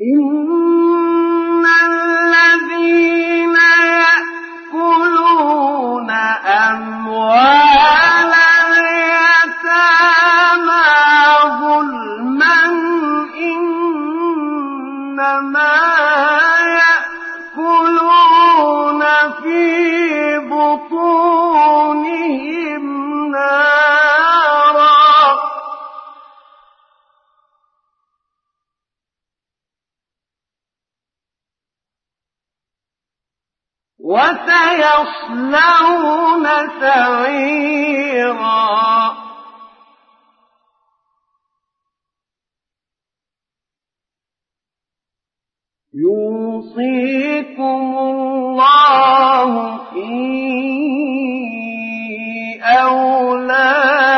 إن وسيصلون سعيرا. يوصيكم الله في أولادكم.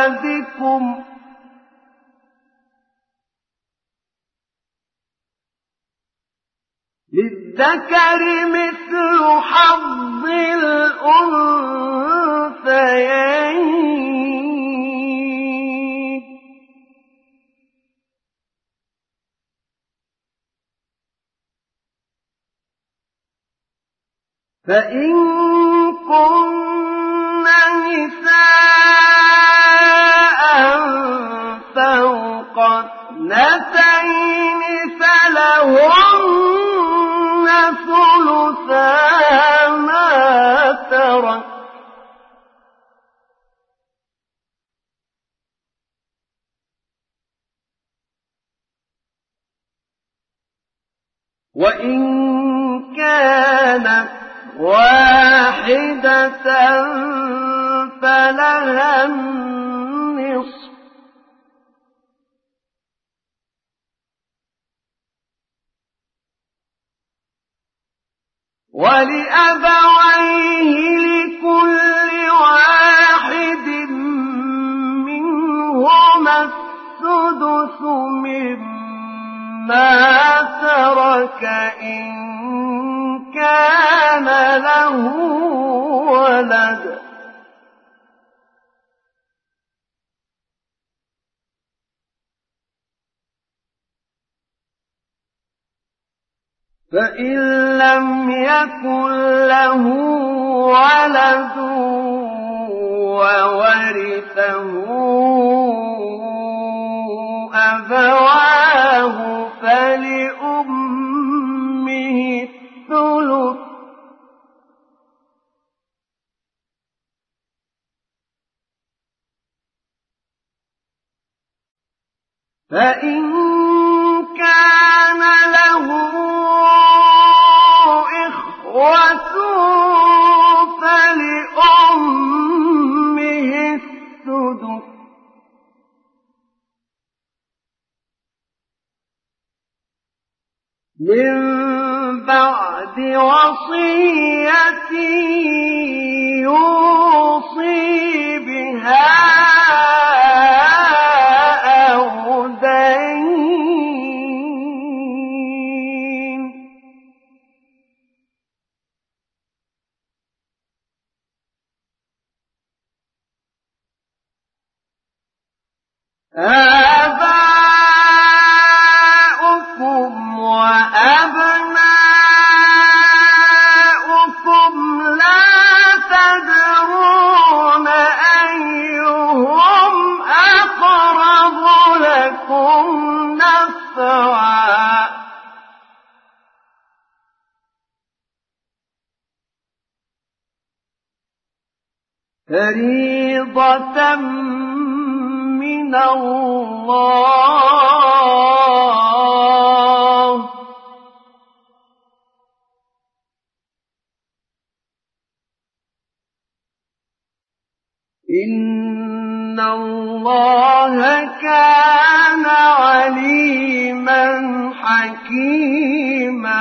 للذكر مثل حظ الأنثيين. فإن كن نساء فوق اثنتين فلهن ثلثا ما ترك. وإن كانت واحدة فلها النصف. ولأبويه لكل واحد منهما السدس مما ترك إن كان له ولد. فإن لم يكن له ولد وورثه أبواه فلأمه الثلث فإن كان له إخوة فلأمه السدس. من بعد وصية يوصي بها آباؤكم وأبناؤكم لا تدرون أيهم أقرب لكم نفعا. فريضة من الله إن الله كان عليما حكيما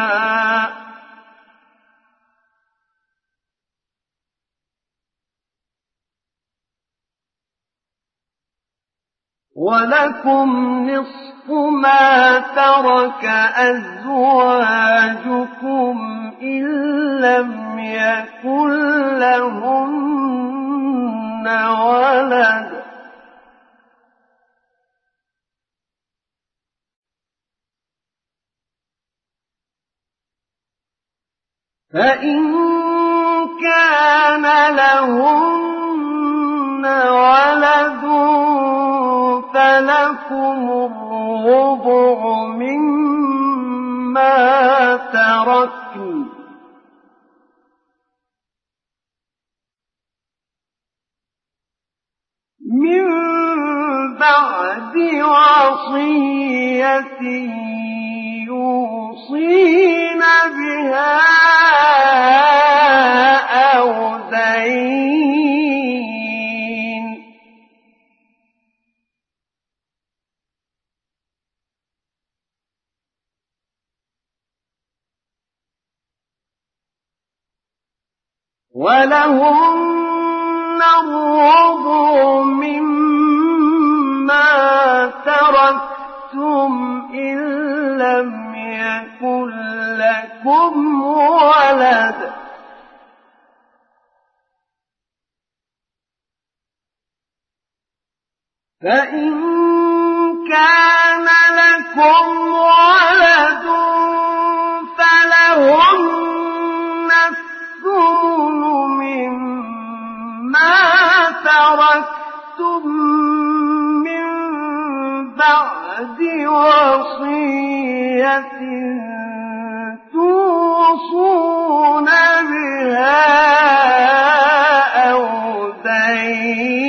ولكم نصف ما ترك أزواجكم إن لم يكن لهن ولد فإن كان لهن ولد فلكم الربع مما تركتم. من بعد وصية يوصين بها أو دين ولهن الربع مما تركتم إن لم يكن لكم ولد فإن كان لكم ولد فلهن مما تركتم من بعد وصية توصون بها أو دين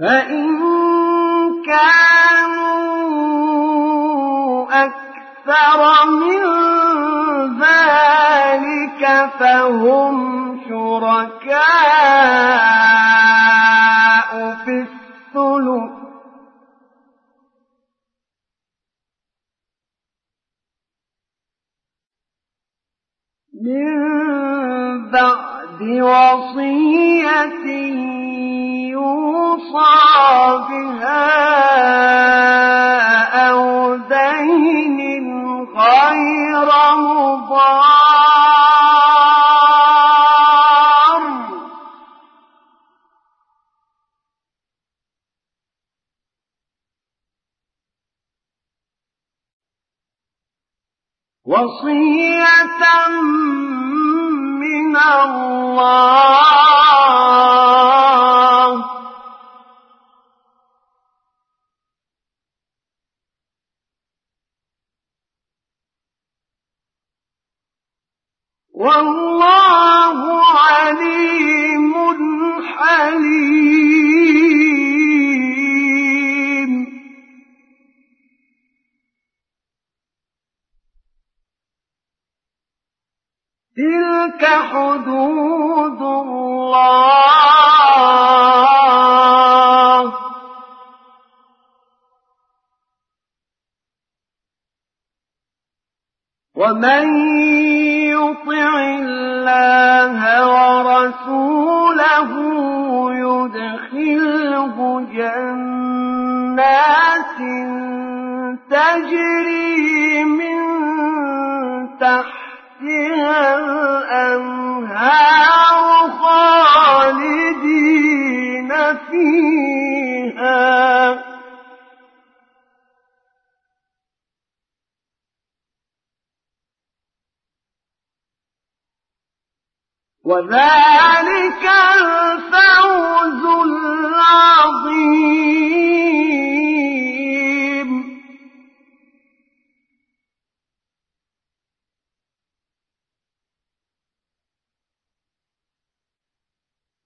فإن كانوا أكثر من ذلك فهم شركاء في الثلث من بعد وصية يوصى بها أو دين غير مضار. وصية والله عليم حليم تلك حدود الله ومن يطع الله ورسوله يدخله جنات تجري من تحتها الأنهار خالدين فيها. وذلك الفوز العظيم.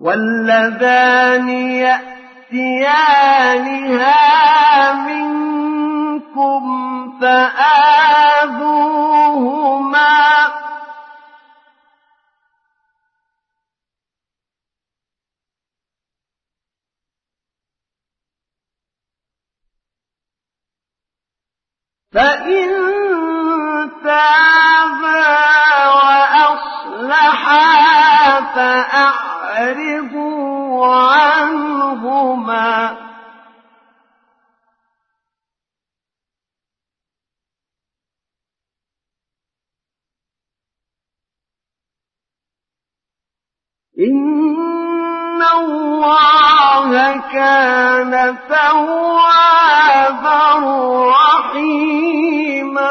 واللذان يأتيانها منكم فآذوهما فإن تابا وأصلحا فأعرضوا عنهما. إن الله كان توابا رحيما.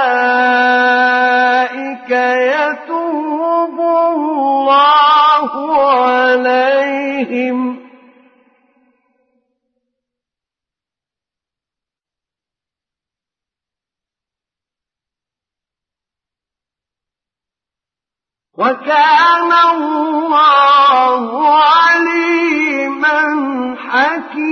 الله عليهم. وكان الله عليما حكيما.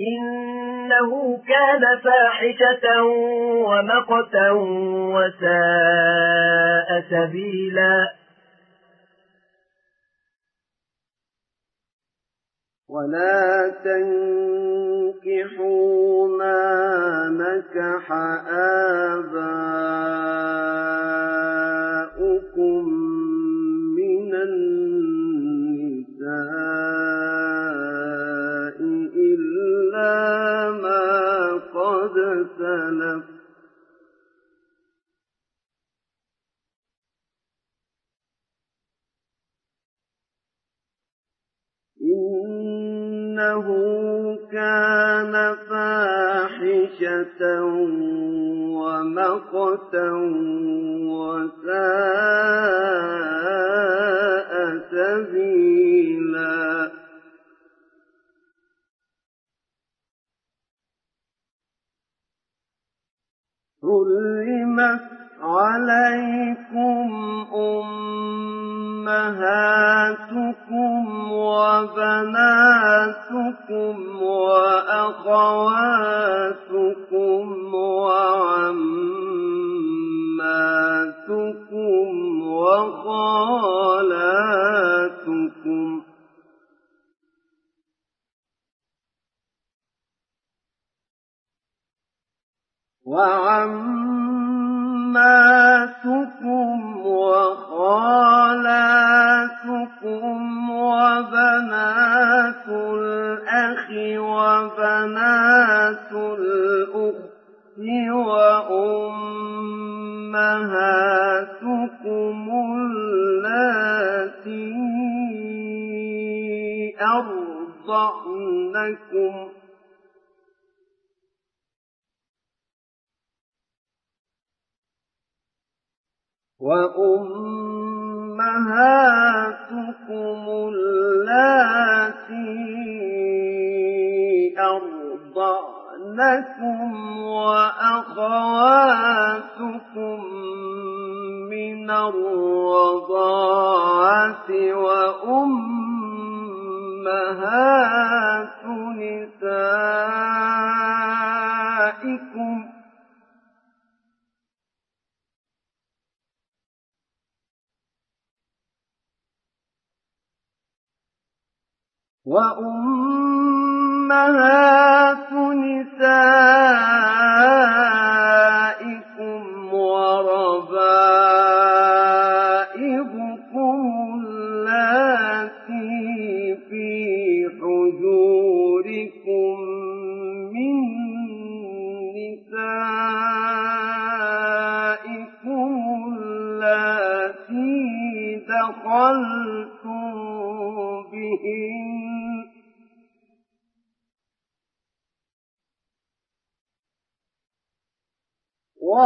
إنه كان فاحشة ومقتا وساء سبيلا. ولا تنكحوا ما نكح آباؤكم إنه كان فاحشة ومقتا وساء سبيلا. حرمت عليكم أمهاتكم وبناتكم وأخواتكم وعماتكم وخالاتكم وعماتكم وخالاتكم وبنات الأخ وبنات الأخت وأمهاتكم اللاتي أرضعنكم وأمهاتكم اللاتي أرضعنكم وأخواتكم من الرضاعة وأمهات وأمهات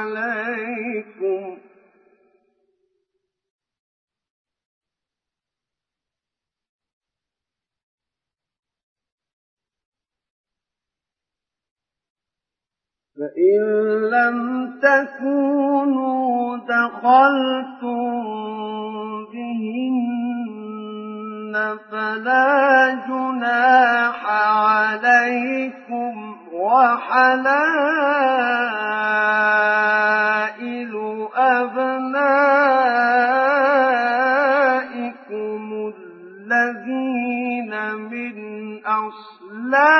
عليكم. فإن لم تكونوا دخلتم بهن فلا جناح عليكم وحلال لا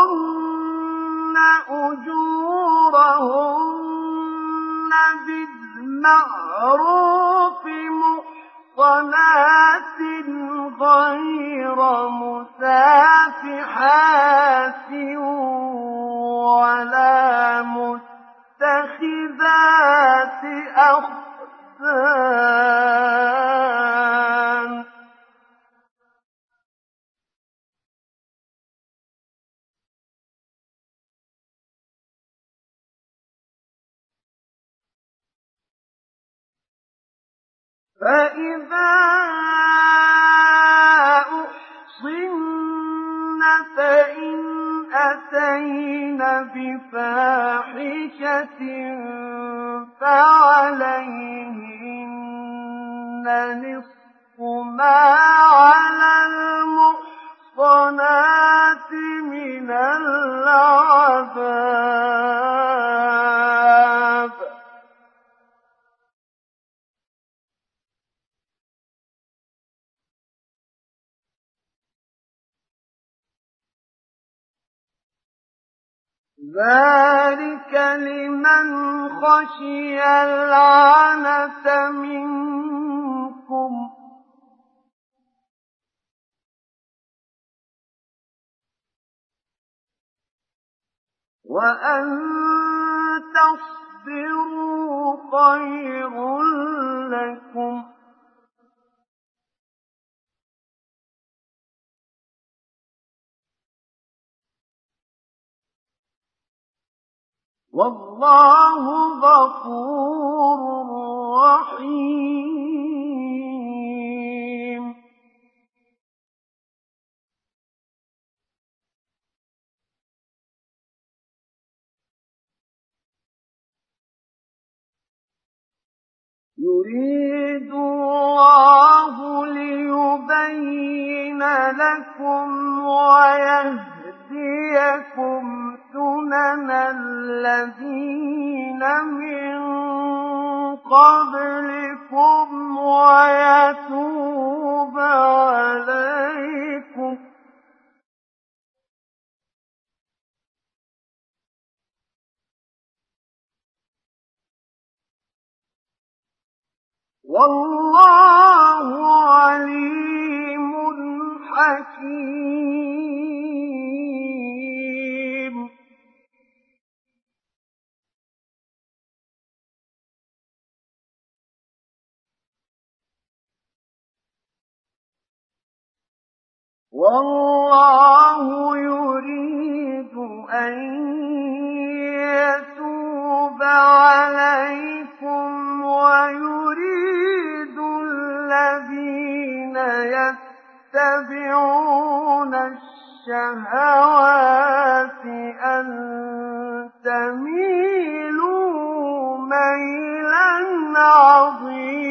وآتوهن أجورهن بالمعروف وأن تصبروا خير لكم والله غفور رحيم يريد الله ليبين لكم ويهديكم سنن الذين من قبلكم ويتوب عليكم. والله عليم حكيم. والله يريد أن يتوب عليكم ويريد الذين يتبعون الشهوات أن تميلوا ميلا عظيما.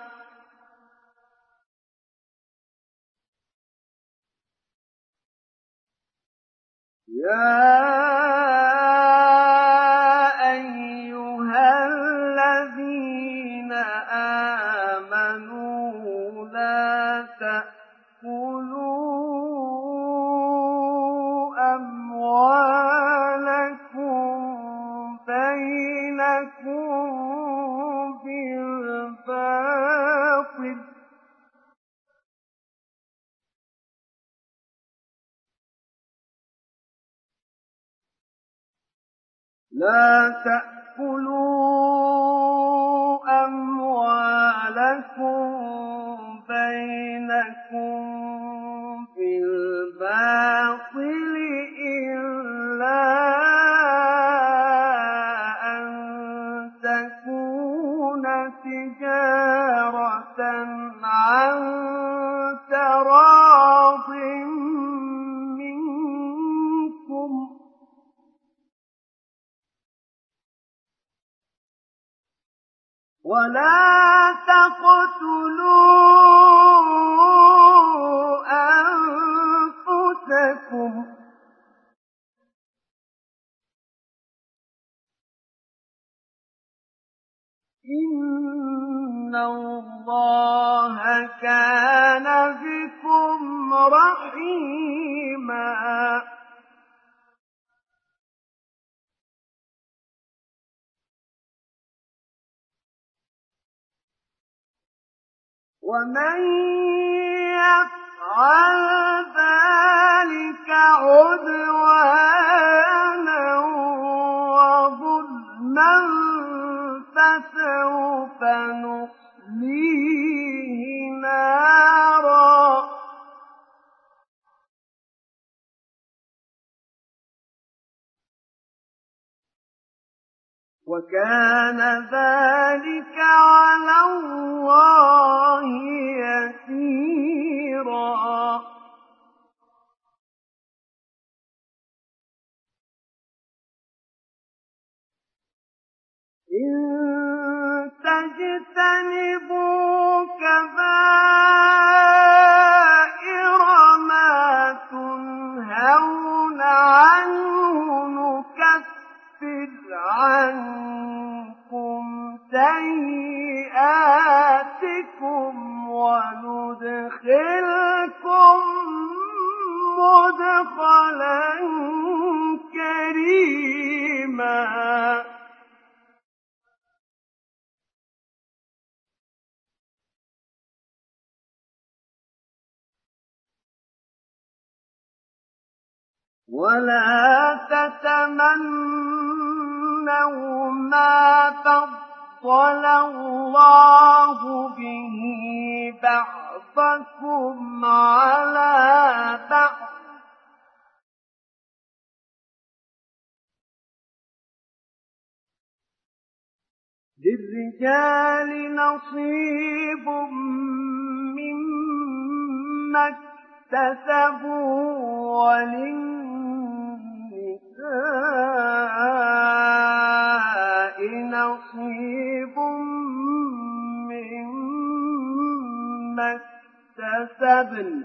يا لا تأكلوا أموالكم أنفسكم إن الله كان بكم رحيما. ومن يفعل ذلك عدوانا وظلما فسوف نصليه وكان ذلك على الله يسيرا. إن تجتنبوا كبائر ما تنهون عنه عنكم سيئاتكم وندخلكم مدخلا كريما. ولا تتمنوا ما فضل الله به بعضكم على بعض للرجال نصيب مما اكتسبوا وللنساء نصيب مما اكتسبن.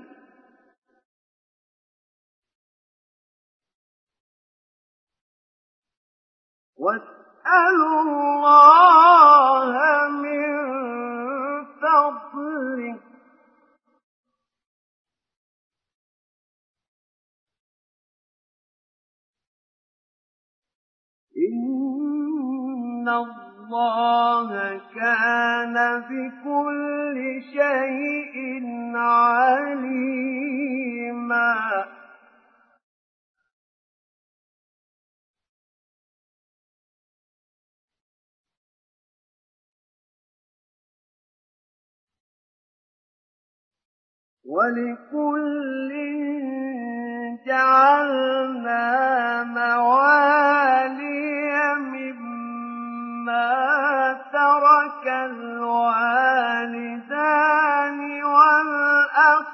واسألوا الله من فضله. إن الله كان بكل شيء عليما. ولكل جعلنا موالي مما ترك الوالدان والأقربون.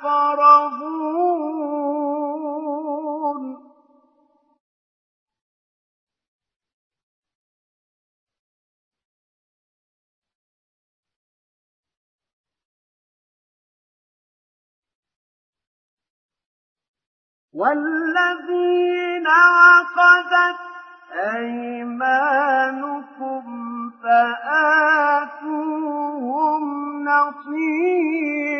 والذين عقدت أيمانكم فآتوهم نصيبهم.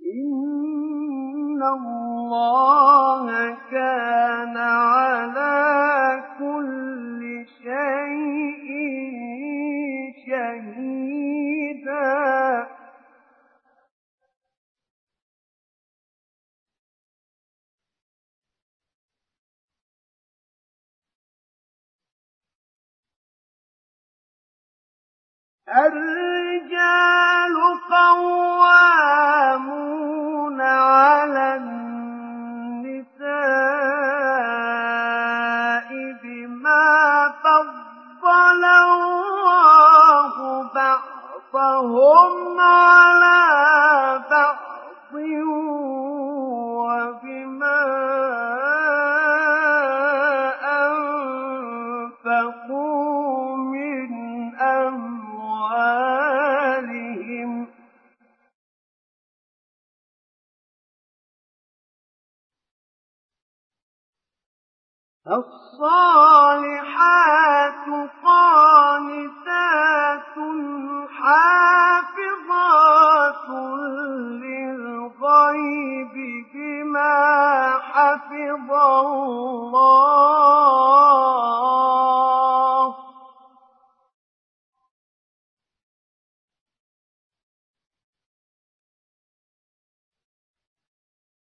إن الله كان على كل شيء شهيدا. الرجال قوامون على النساء بما فضل الله بعضهم على الصالحات قانتات حافظات للغيب بما حفظ الله.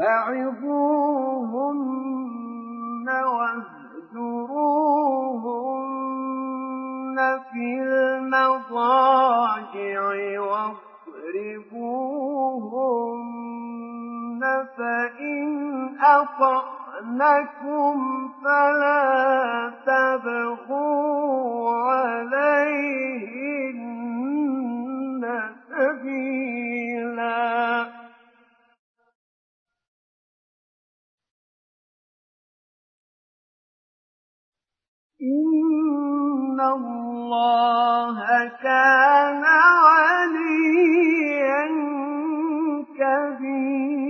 فعظوهن واهجروهن في المضاجع واضربوهن فإن أطعنكم فلا تبغوا عليهن سبيلا. إن الله كان عليا كبيرا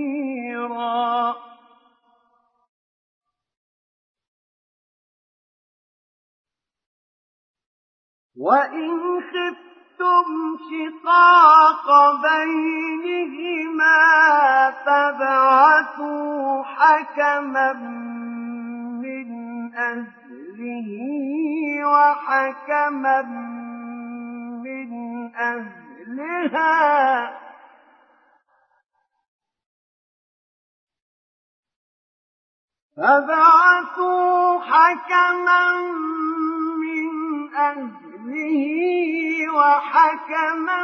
وإن خفتم شقاق بينهما فابعثوا حكما من أهله وحكما من أهلها فبعثوا حكما من أهله وحكما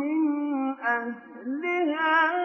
من أهلها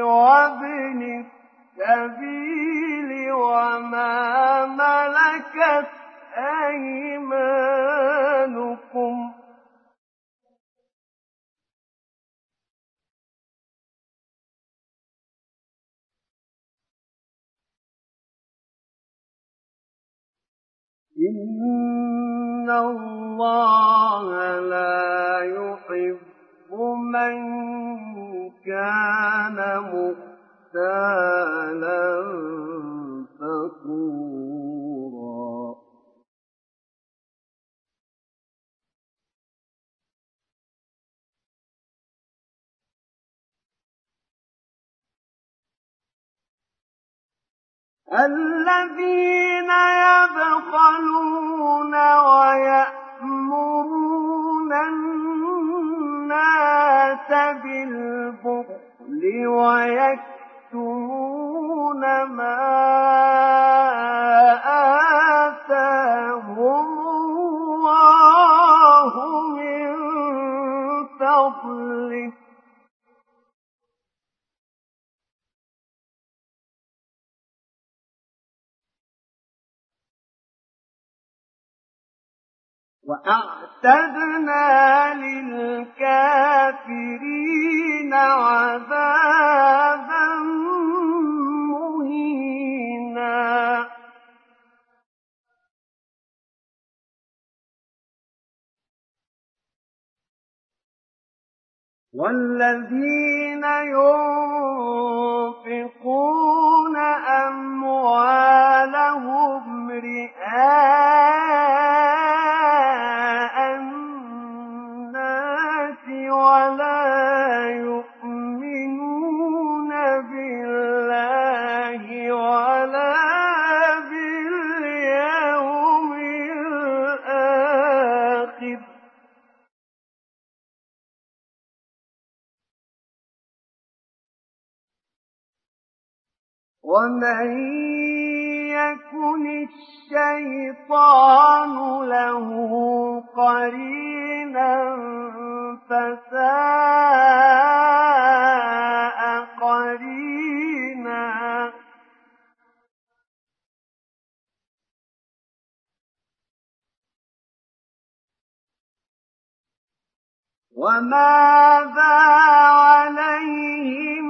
وابن السبيل وما ملكت أيمانكم. إن الله لا يحب من كان مختالا فخورا الذين يبخلون ويأمرون الناس بالبخل ويكتمون ما آتاهم الله من فضله وأعتدنا للكافرين عذابا مهينا. والذين ينفقون أموالهم رئاء ومن يكن الشيطان له قرينا فساء قرينا. وماذا عليهم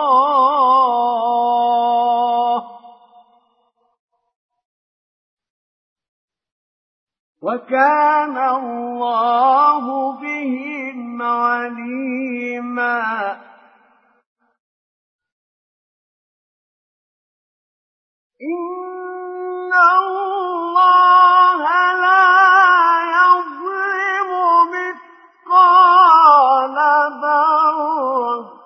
وكان الله بهم عليما. إن الله لا يظلم مثقال ذرة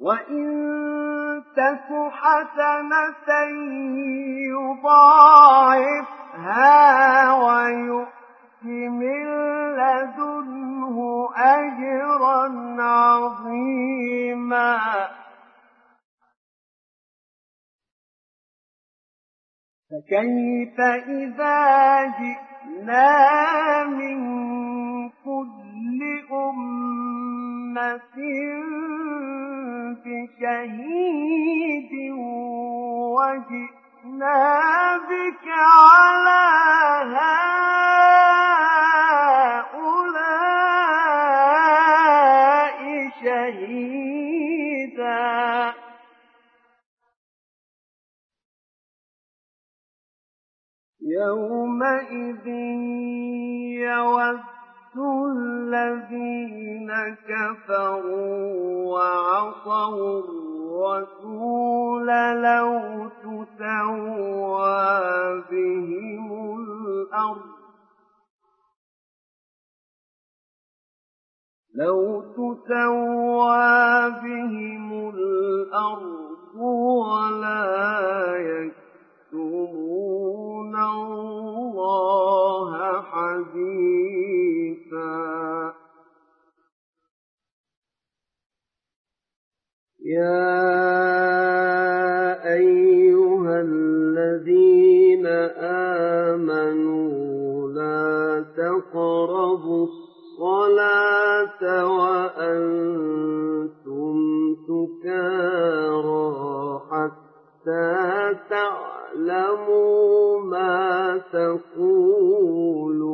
وإن تك حسنة يضاعفها ويؤت من لدنه أجرا عظيما. فكيف إذا جئنا من كل أمة بشهيد وجئنا بك على هؤلاء شهيدا. يومئذ يود الذين كفروا وعصوا الرسول لو تسوى بهم الأرض لو تسوى بهم الأرض ولا يكفرون يكتمون الله حديثا. يا أيها الذين آمنوا لا تقربوا الصلاة وأنتم سكارى حتى تعلموا ما تقولون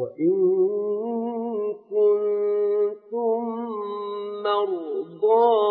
وإن كنتم مرضى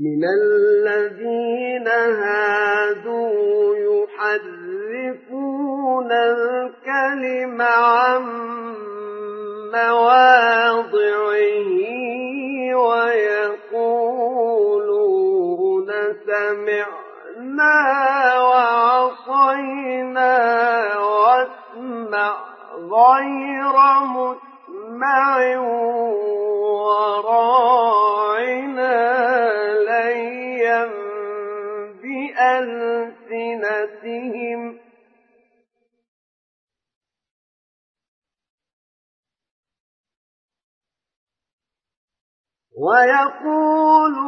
من الذين هادوا يحرفون الكلم عن مواضعه ويقولون سمعنا وعصينا واسمع غير مسمع وراعنا ليا بألسنتهم ويقولون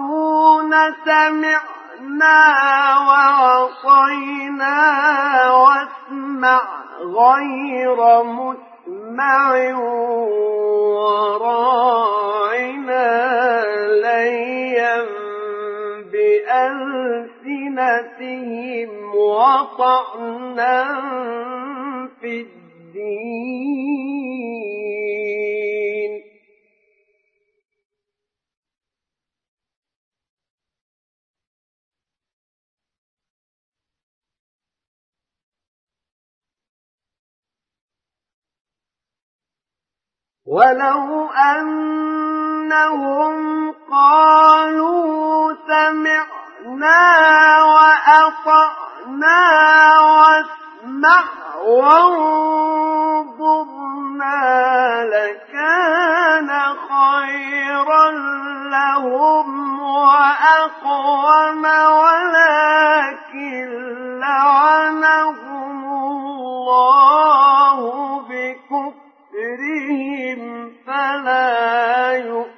سمعنا وعصينا واسمع غير مسلم مسمع وراعنا ليا بألسنتهم وطعنا في الدين. ولو أنهم قالوا سمعنا وأطعنا واسمع وانظرنا لكان خيرا لهم وأقوم ولكن لعنهم الله فلا يؤمنون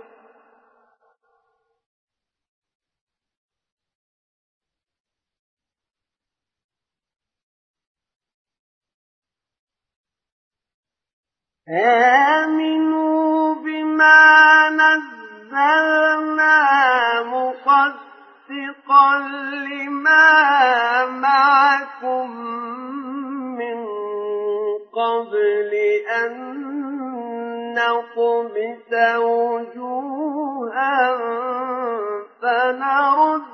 آمنوا بما نزلنا مصدقا لما معكم من قبل أن نطمس وجوها فنردها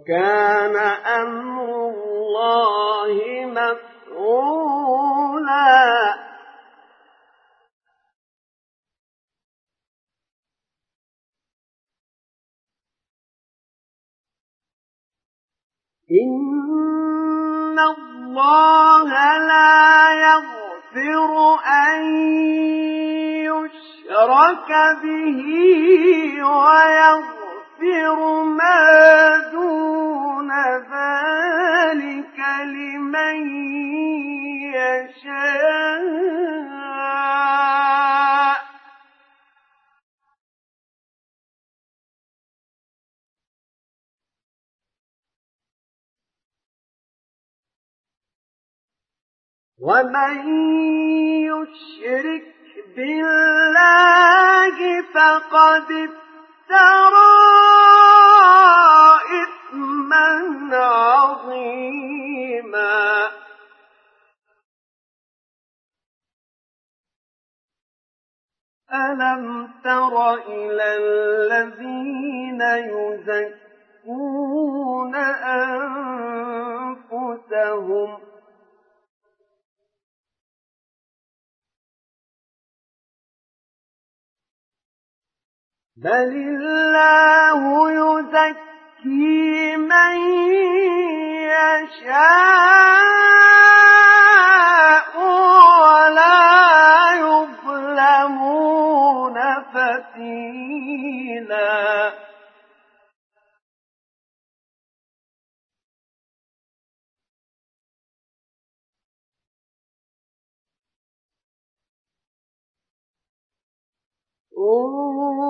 وكان أمر الله مفعولا. إن الله لا يغفر أن يشرك به ويغفر ما دون ذلك لمن يشاء. ومن يشرك بالله فقد ألم تر إلى الذين يزكون أنفسهم بل الله يزكي من يشاء ولا يظلمون فتيلا Oh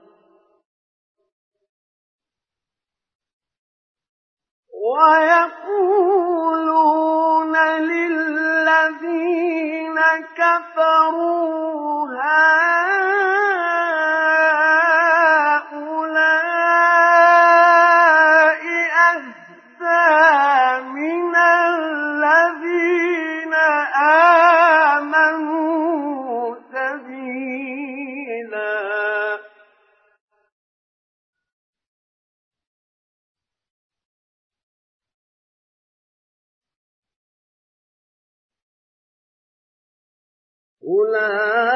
ويقولون للذين كفروا هؤلاء أولئك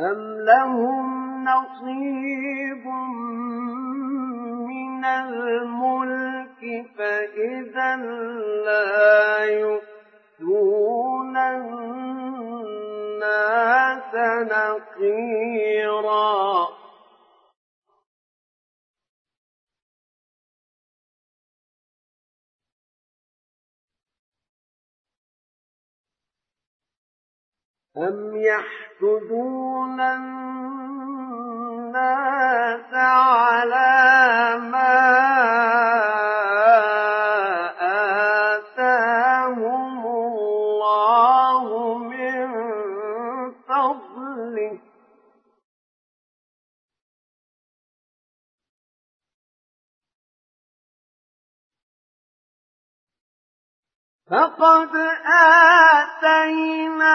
أم لهم نصيب من الملك فإذا لا يؤتون الناس نقيرا أم يحسدون الناس على ما فقد آتينا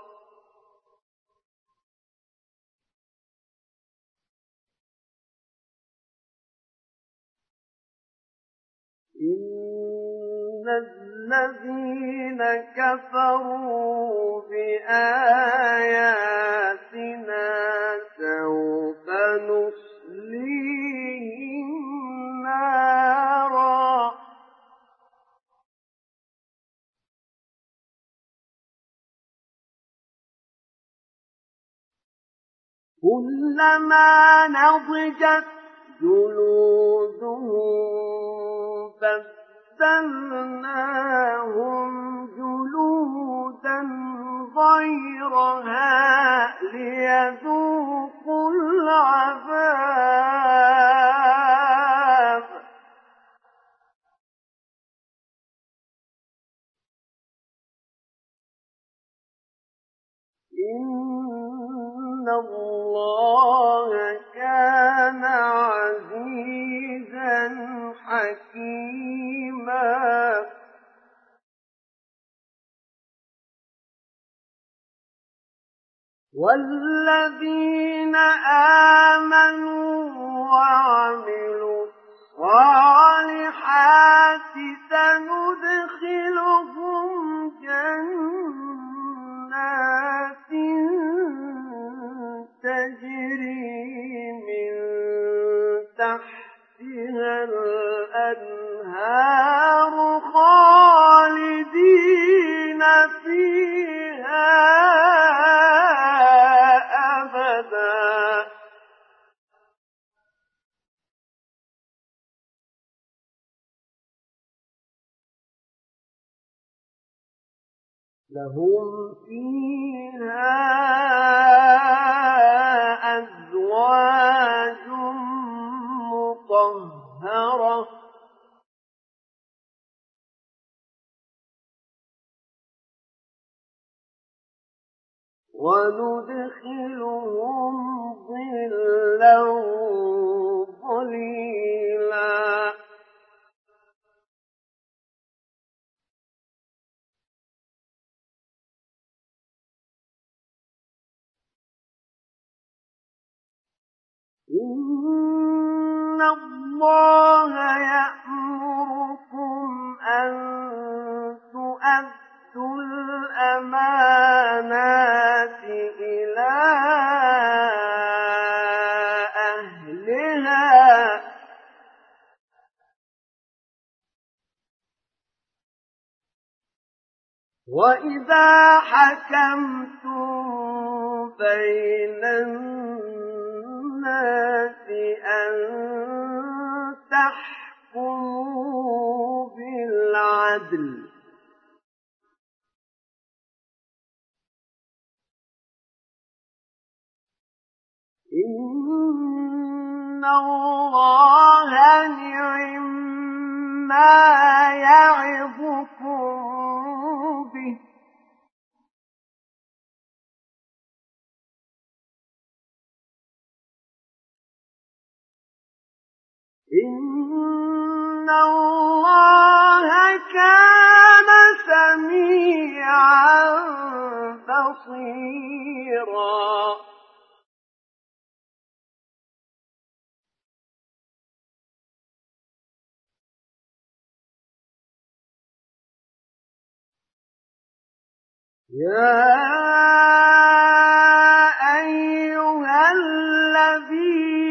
إن الذين كفروا بآياتنا سوف نصليهم نارا كلما نضجت جلودهم بدلناهم جلودا غيرها ليذوقوا العذاب. إن الله كان عزيزا حكيما والذين آمنوا وعملوا الصالحات سندخلهم جنات تجري من تحتها الأنهار خالدين فيها أبدا. لهم فيها أزواج مطهرة. وندخلهم ظلا ظليلا. إن الله يأمركم أن تؤدوا الأمانات إلى أهلها وإذا حكمتم بين الناس أن تحكموا بالعدل. إن الله نعم ما يعظكم إن الله كان سميعا بصيرا. يا أيها الذين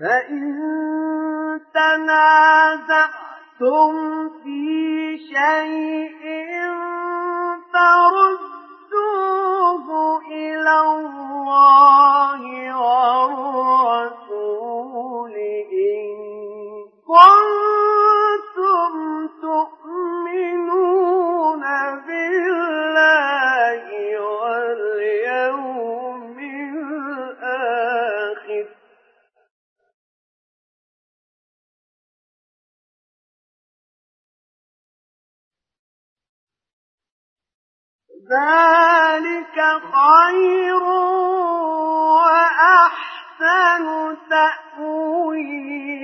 فإن تنازعتم في شيء فردوه إلى الله والرسول إن كنتم ذلك خير وأحسن تأويلا.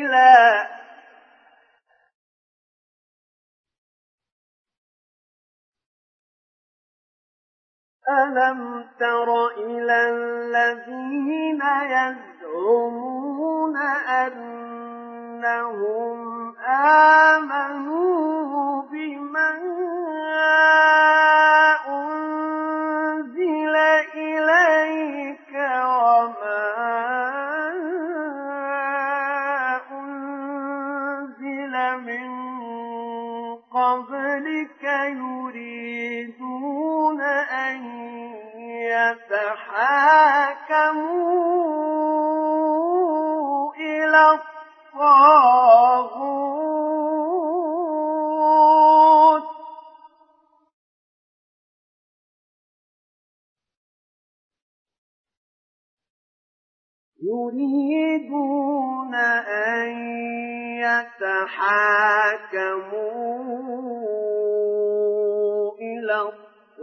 ألم تر إلى الذين يزعمون أنهم آمنوا بما يتحاكموا إلى الطاغوت. يريدون أن يتحاكموا إلى الطاغوت.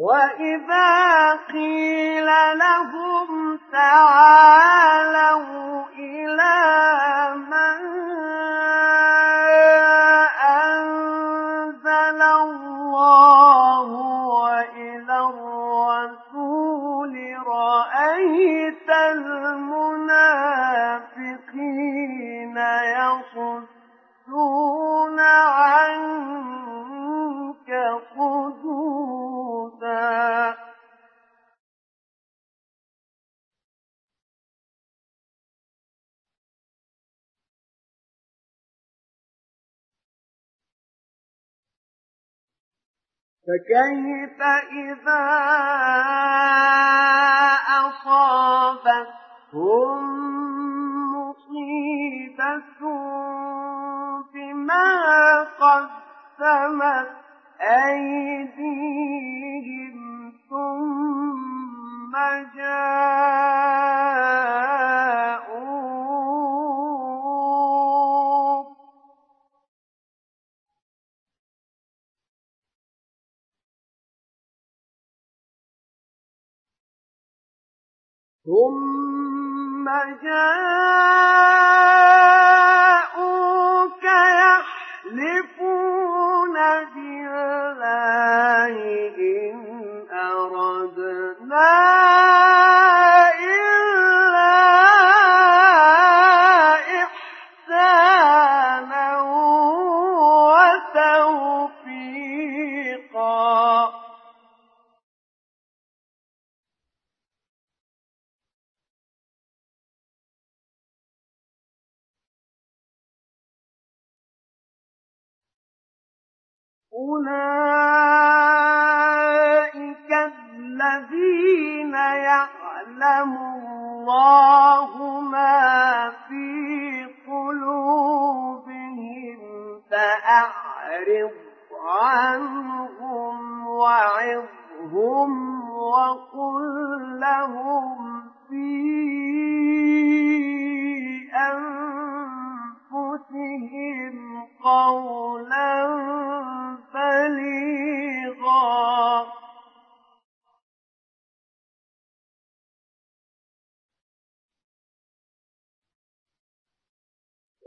وإذا قيل لهم تعالوا إلى من فكيف إذا أصابتهم مصيبة بما قدمت أيديهم ثم جاءوا ثم جاءوك يحلفون بالله إن أردنا أولئك الذين يعلم الله ما في قلوبهم فأعرض عنهم وعظهم وقل لهم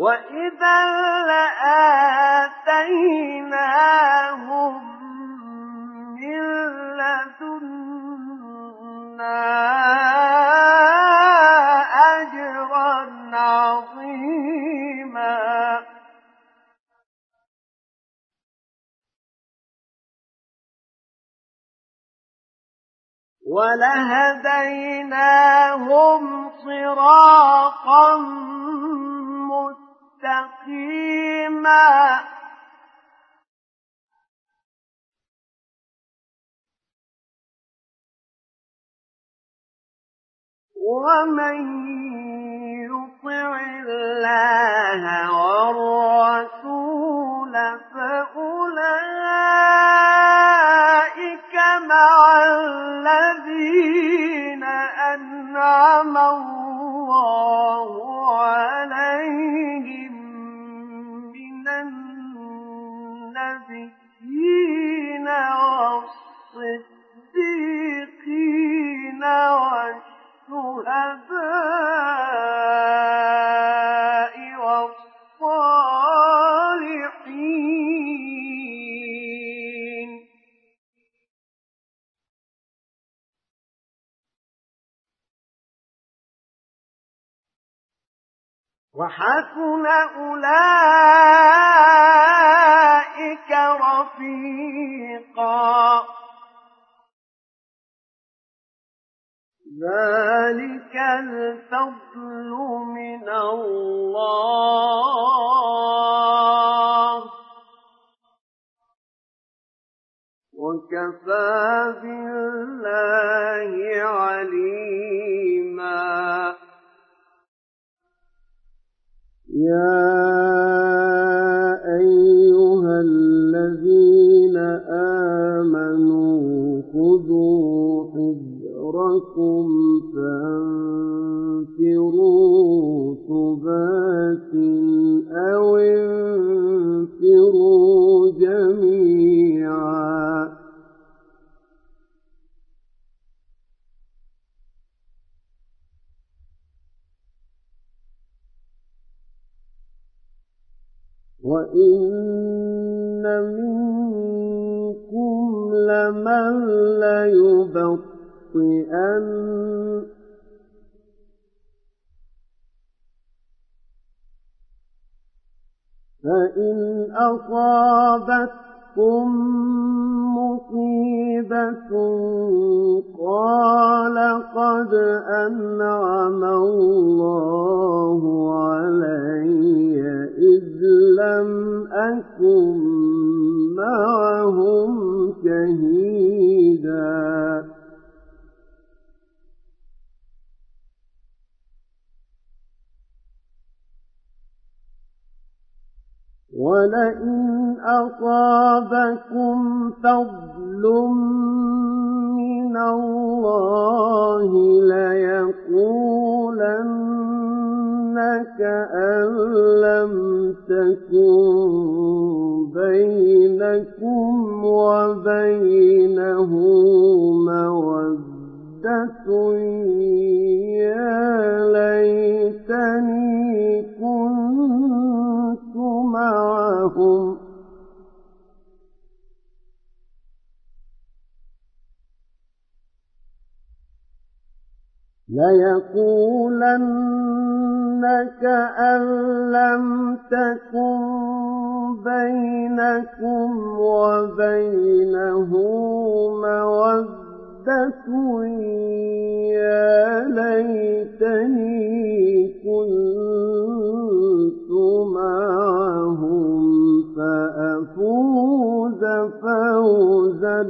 وإذا لآتيناهم من لدنا أجرا عظيما. ولهديناهم صراطا ومن فوزا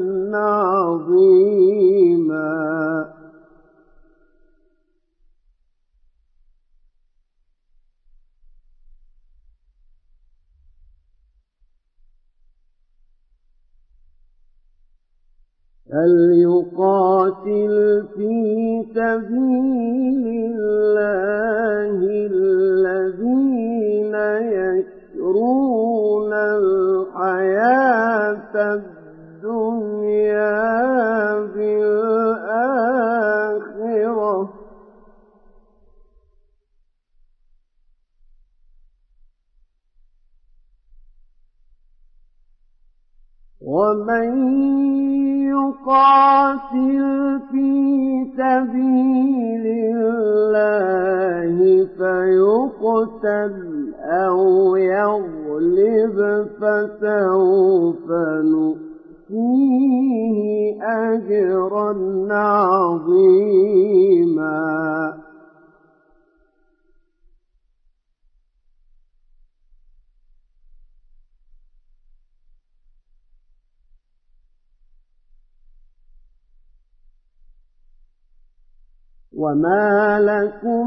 وما لكم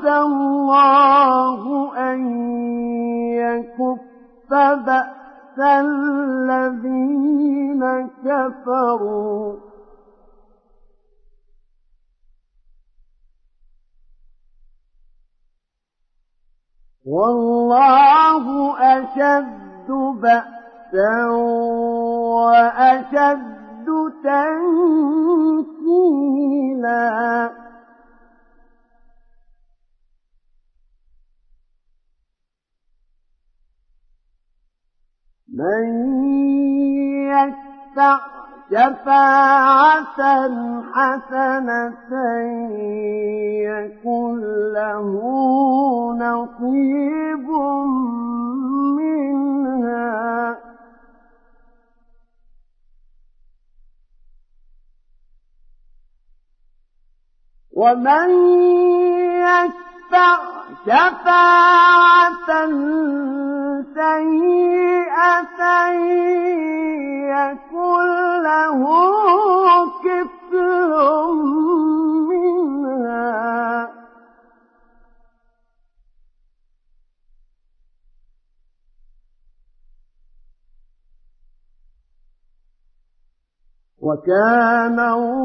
让。ومن يشفع شفاعة سيئة يكن له كفل منها. وكان الله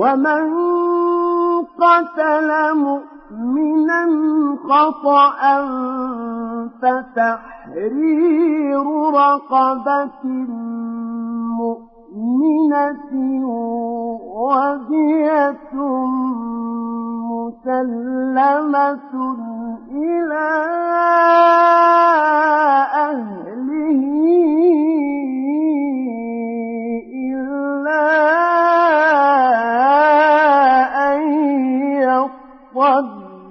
ومن قتل مؤمنا خطأ فتحرير رقبة مؤمنة ودية مسلمة إلى أهله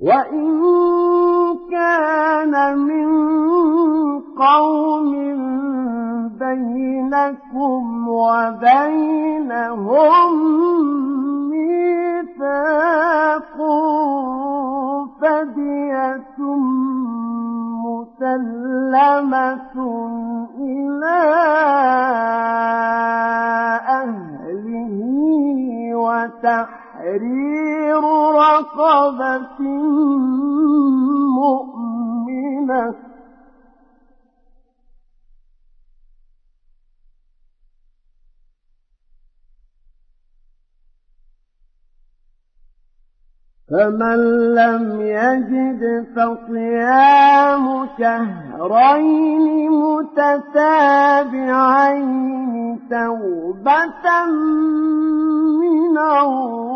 وإن كان من قوم بينكم وبينهم ميثاق فدية مسلمة إلى أهله وتحت تحرير رقبة مؤمنة. فمن لم يجد فصيام شهرين متتابعين توبة من الله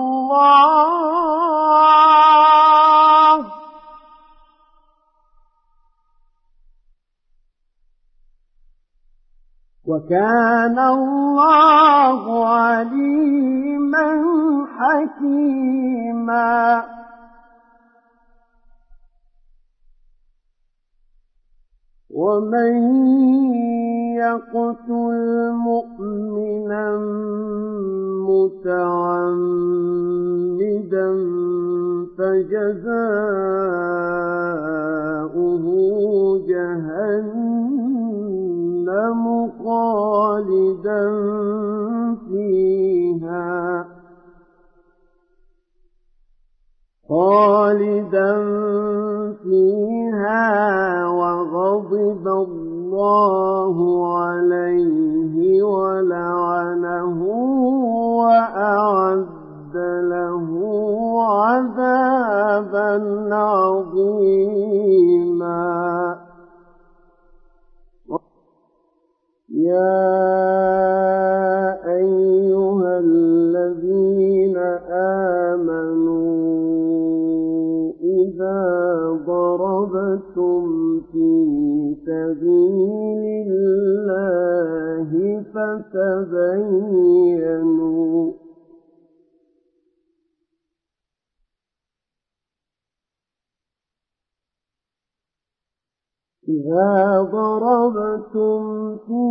وكان الله عليما حكيما. ومن يقتل مؤمنا متعمدا فجزاؤه جهنم. خالدا فيها. خالدا فيها وغضب الله عليه ولعنه وأعد له عذابا عظيما. يا أيها الذين آمنوا إذا ضربتم في سبيل الله فتبينوا إذا ضربتم في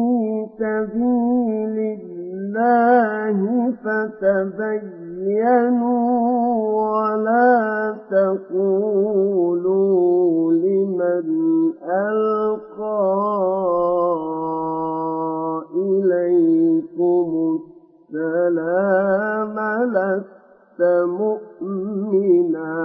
سبيل الله فتبينوا ولا تقولوا لمن ألقى إليكم السلام لست مؤمنا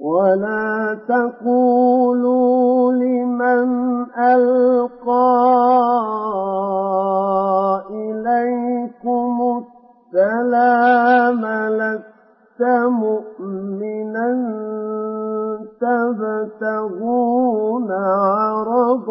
ولا تقولوا لمن ألقى إليكم السلام لست مؤمنا تبتغون عرض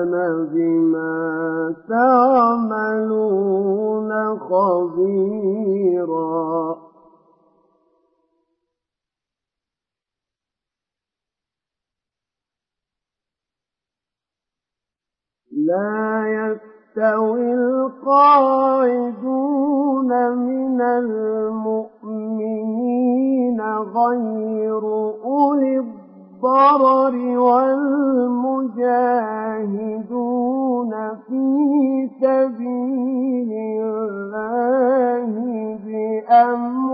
تعملون خبيرا. لا يستوي القاعدون من المؤمنين غير أولي الضرر والمجاهدون في سبيل الله بأموالهم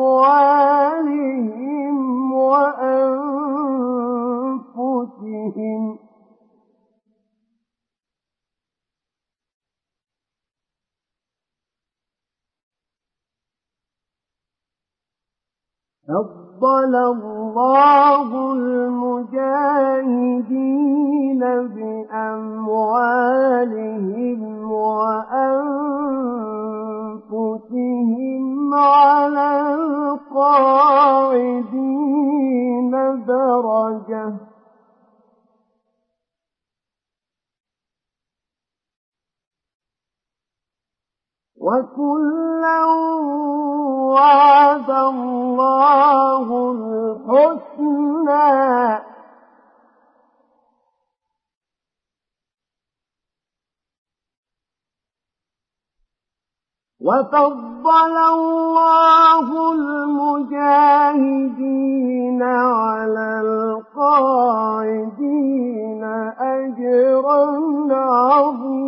وأنفسهم. فضل الله المجاهدين بأموالهم وأنفسهم على القاعدين درجة وكلا وعد الله الحسنى. وفضل الله المجاهدين على القاعدين أجرا عظيما.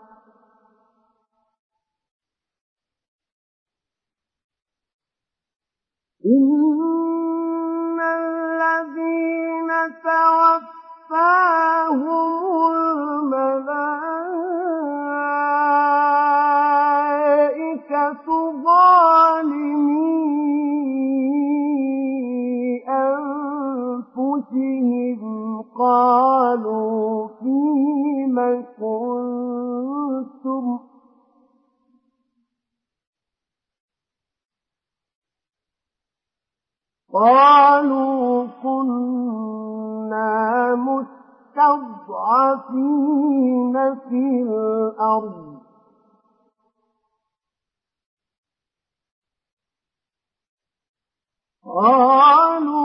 إن الذين توفاهم الملائكة ظالمي أنفسهم قالوا فيم كنتم قالوا كنا مستضعفين في الأرض. قالوا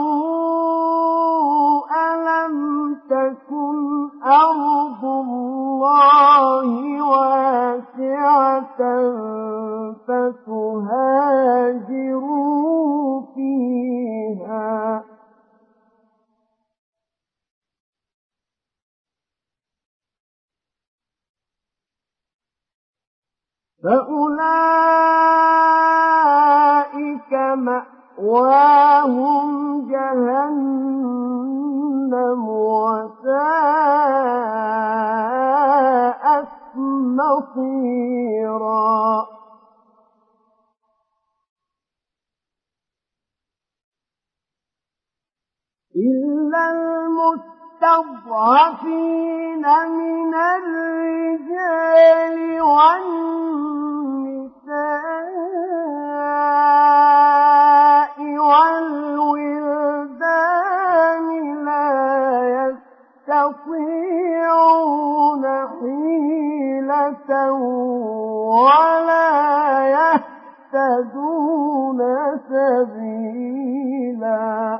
ألم تكن أرض الله واسعة فتهاجروا فيها؟ فأولئك مأواهم جهنم وساءت مصيرا إلا المستضعفين من الرجال والنساء والولدان لا يستطيعون حيلة ولا يهتدون سبيلا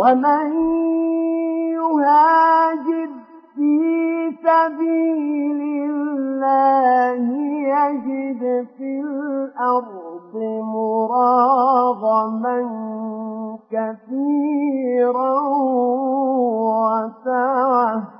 ومن يهاجر في سبيل الله يجد في الأرض مراغما كثيرا وسعة.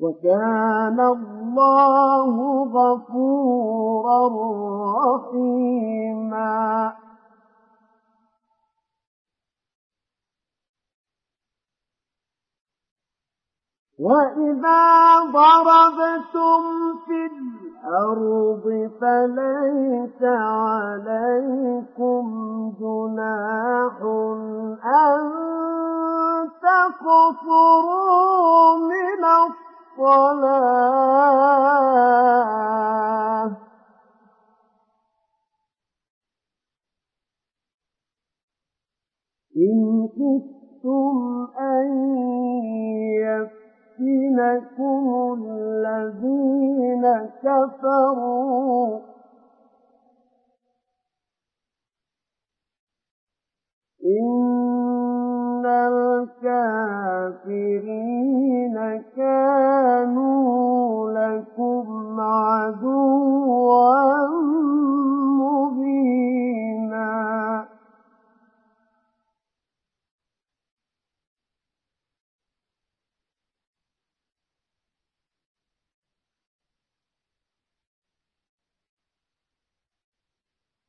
وكان الله غفورا رحيما. وإذا ضربتم في الأرض فليس عليكم جناح أن تقصروا من الصلاة. إن خفتم أن يفتنكم الذين كفروا. إن الكافرين كانوا لكم عدوا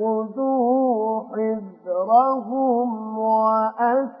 وليأخذوا حذرهم وأسلحتهم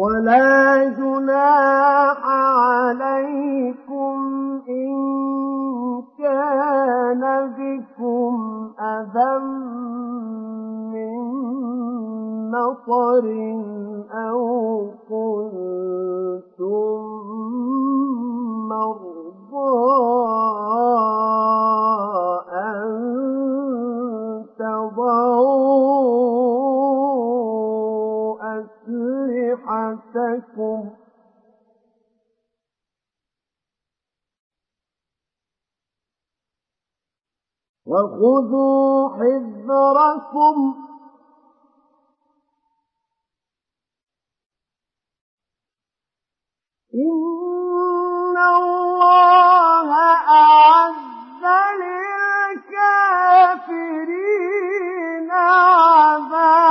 ولا جناح عليكم إن كان بكم أذى من مطر أو كنتم مرضى. أسلحتكم وخذوا حذركم. إن الله أعد للكافرين عذابا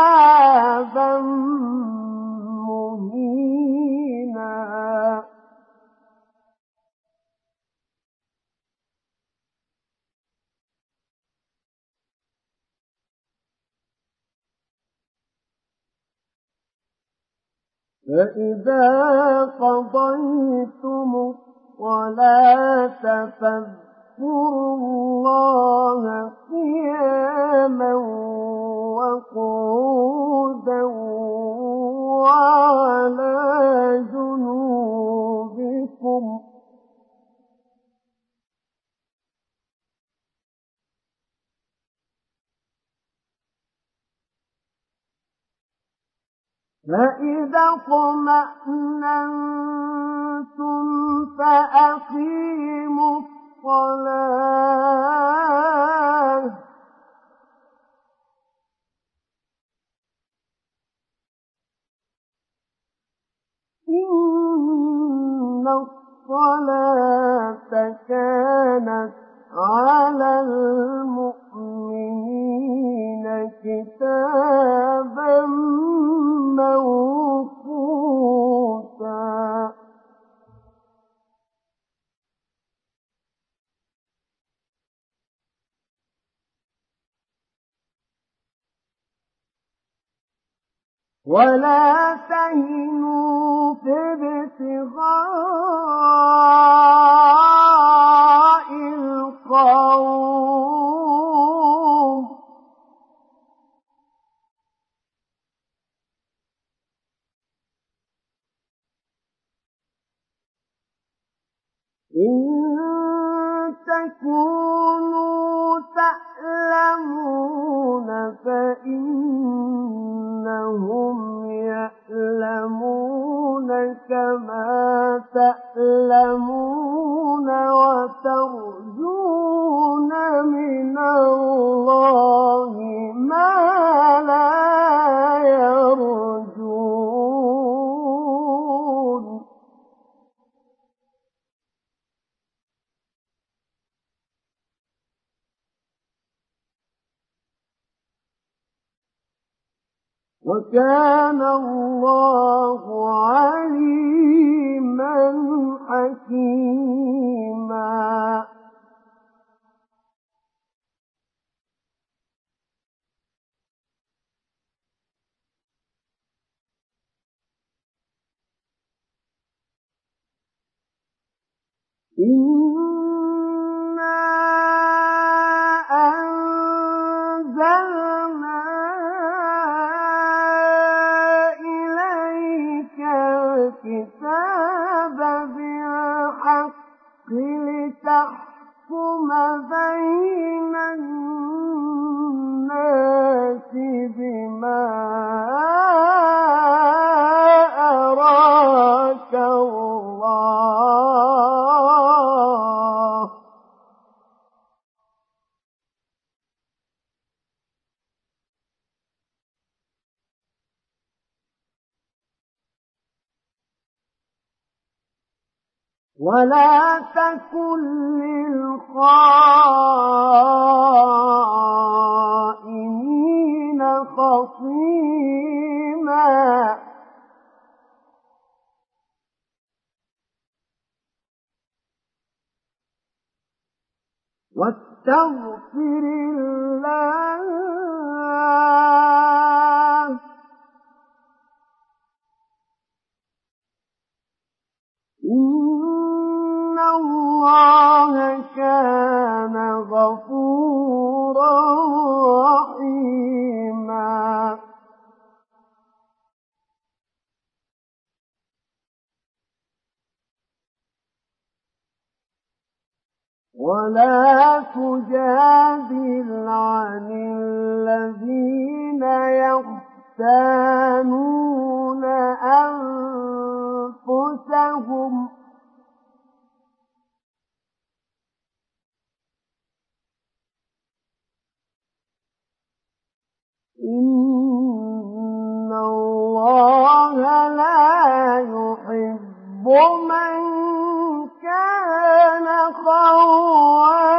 فإذا قضيتم الصلاة فاذكروا الله قياما وقعودا وعلى جنوبكم فإذا اطمأننتم فأقيموا الصلاة. إن الصلاة كانت على المؤمنين. كتابا موقوتا. ولا تهنوا في ابتغاء القوم إن تكونوا تعلمون فإنهم يعلمون كما تعلمون وترجون من الله ما لا وكان الله عليما حكيما. إنا الكتاب بالحق لتحكم بين الناس بما أراك ولا تكن للخائنين خصيما. واستغفر الله. الله كان غفورا رحيما. ولا تجادل عن الذين يختانون أنفسهم إن الله لا يحب من كان خوانا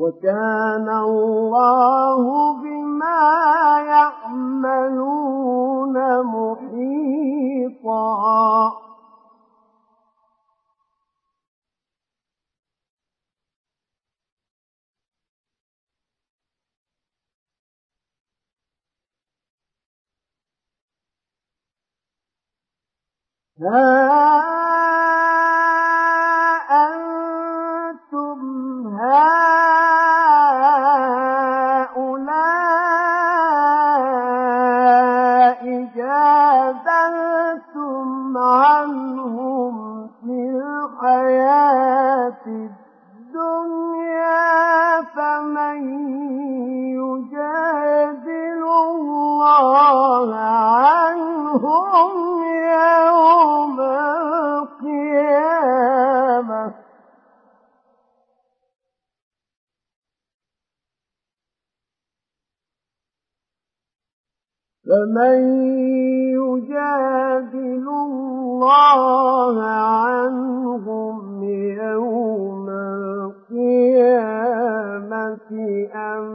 وكان الله بما يعملون محيطا. ها أنتم هؤلاء فمن يجادل الله عنهم يوم القيامة أم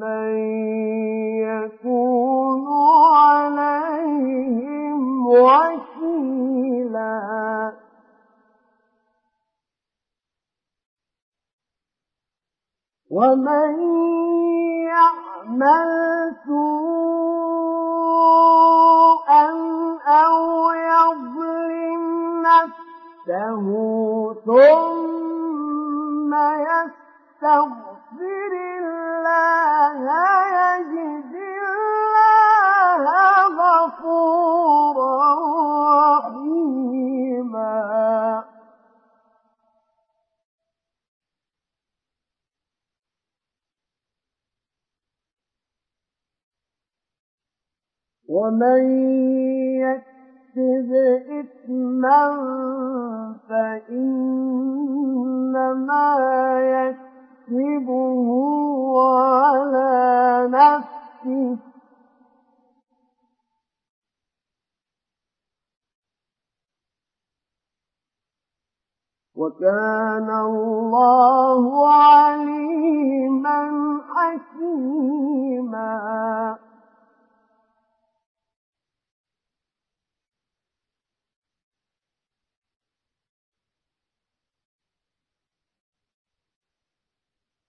من يكون عليهم وكيلا؟ ومن يعمل سوءا أو يظلم نفسه ثم يستغفر ومن يكسب إثما فإنما يكسبه على نفسه. وكان الله عليما حكيما.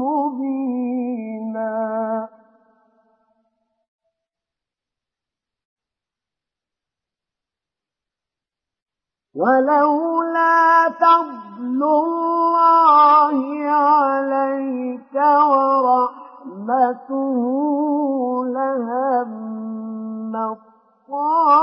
مبينا ولولا فضل الله عليك ورحمته لهم الطائفة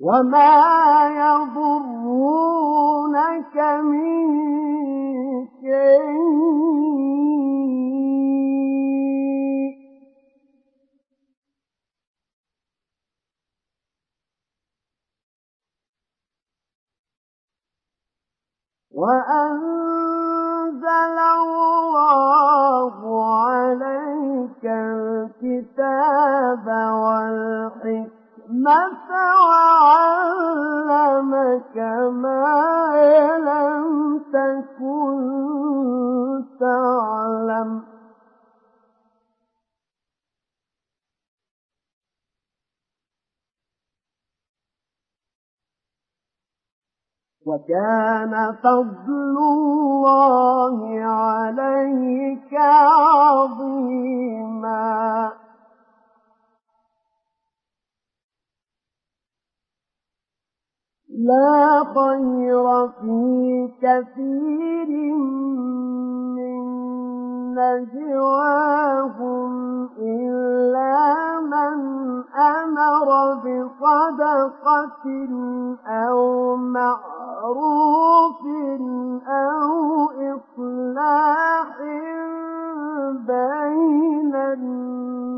وما يضرونك من شيء وأنزل الله عليك الكتاب والحكمة وعلمك ما لم تكن تعلم. وكان فضل الله عليك عظيما. لا خير في كثير نجواهم إلا من أمر بصدقة أو معروف أو إصلاح بين الناس.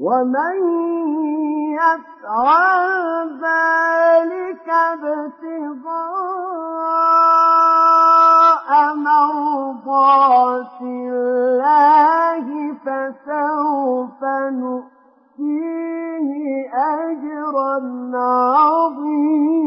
ومن يفعل ذلك ابتغاء مرضات الله فسوف نؤتيه أجرا عظيما.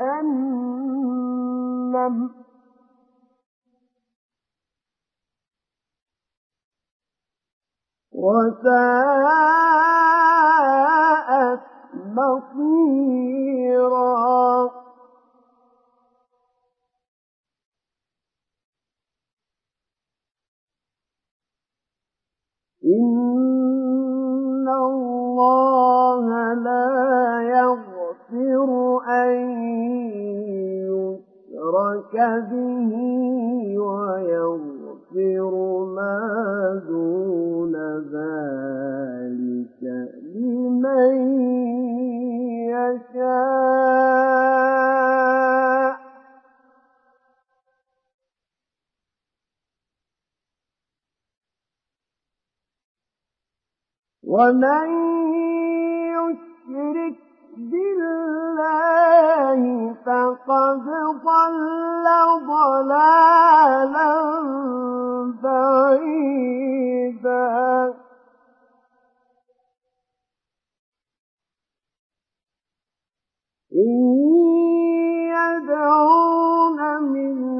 جهنم وساءت مصيرا. إن الله لا يغفر أن يشرك به ويغفر ما دون ذلك لمن يشاء. ومن يشرك بالله فقد ضل ضلالا بعيدا. إن يدعون من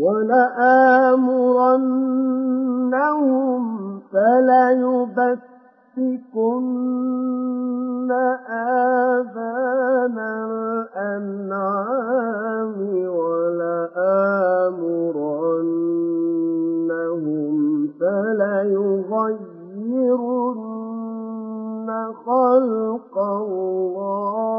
ولآمرنهم فليبتكن آذان الأنعام ولآمرنهم فليغيرن خلق الله.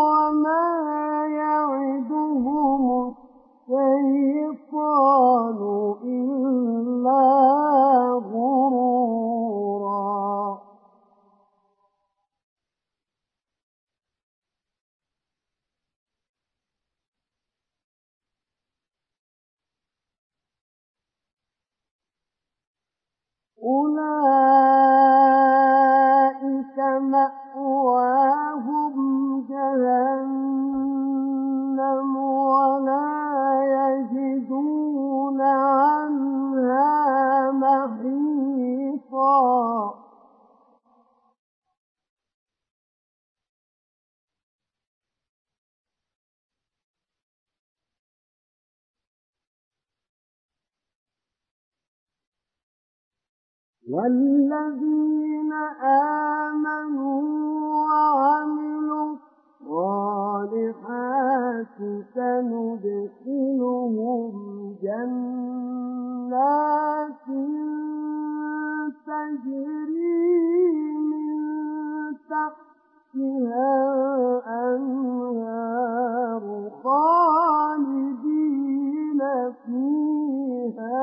وما يعدهم الشيطان إلا غرورا. أولئك مأواهم جهنم ولا يجدون عنها محيصا والذين آمنوا وعملوا الصالحات سندخلهم جنات تجري من تحتها الأنهار خالدين فيها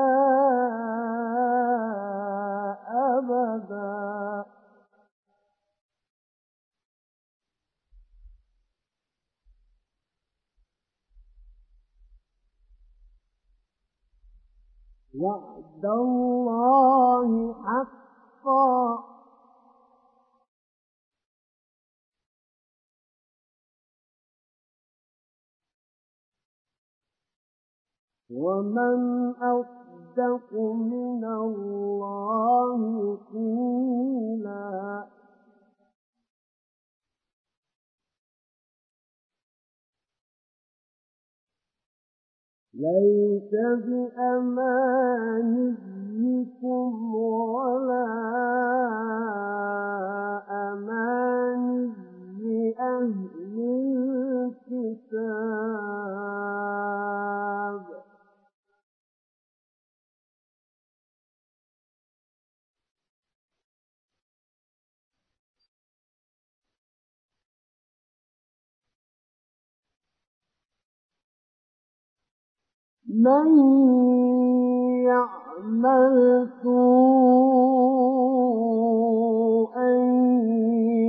وعد الله حقا. ومن أصدق من الله قيلا. ليس بأمانيكم ولا أماني أهل الكتاب. من يعمل سوءا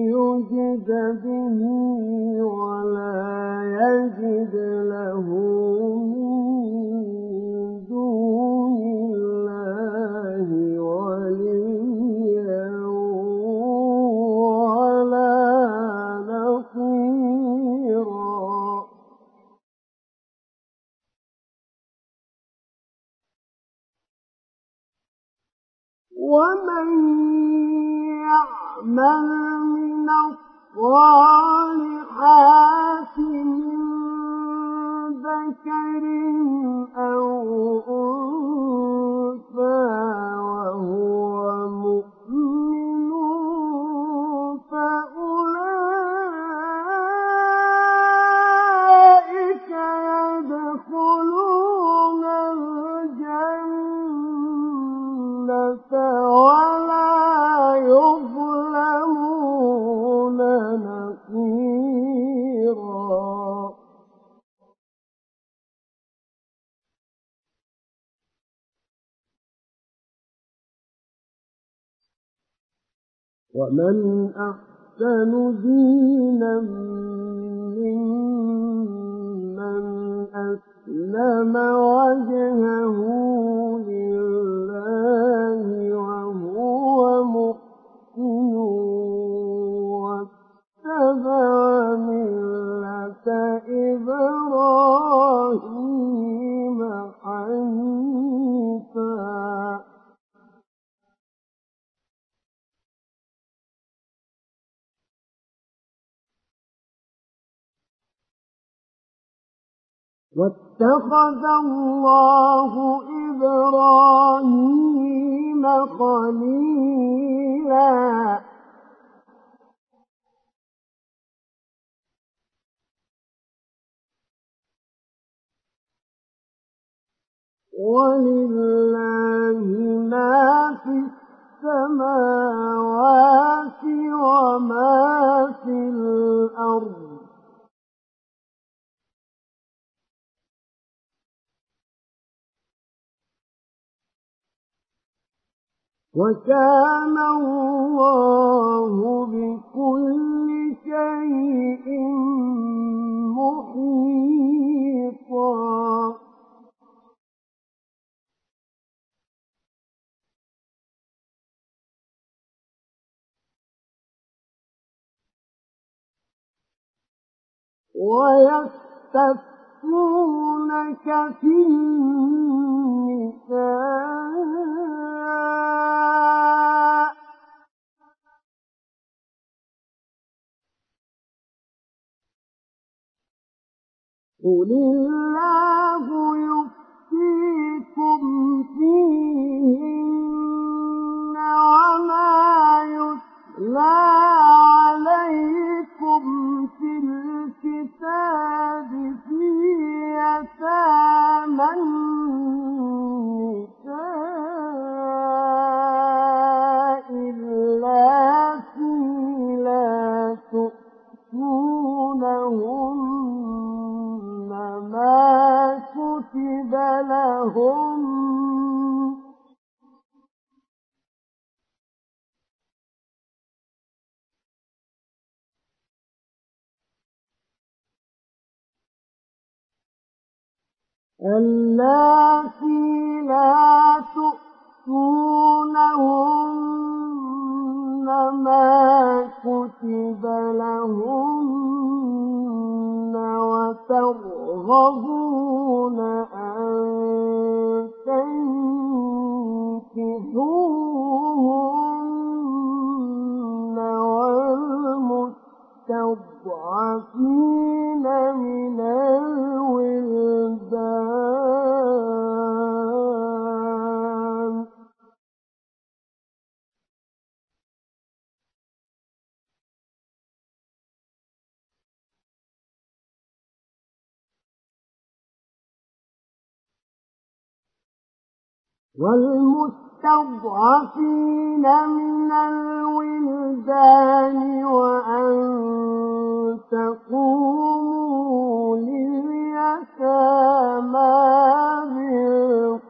يجد به ولا يجد له من دون الله وليا ومن يعمل من الصالحات من ذكر أو أنثى وهو ومن أحسن دينا ممن أسلم وجهه لله وهو محسن واتبع ملة إبراهيم واتخذ الله إبراهيم خليلا. ولله ما في السماوات وما في الأرض. وكان الله بكل شيء محيطا. ويستفتونك في النساء. قل الله يفتيكم فيهن وما يتلى عليكم في الكتاب في يتامى النساء اللاتي لا تؤتونهن ما كتب لهم اللاتي لا تؤتونهن ما كتب لهن وترغبون أن تنكحوهن والمستضعفين من الولدان. والمستضعفين من الولدان وأن تقوموا لليتامى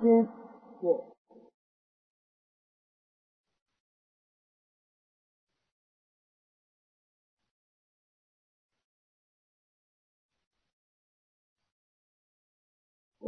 بالقسط.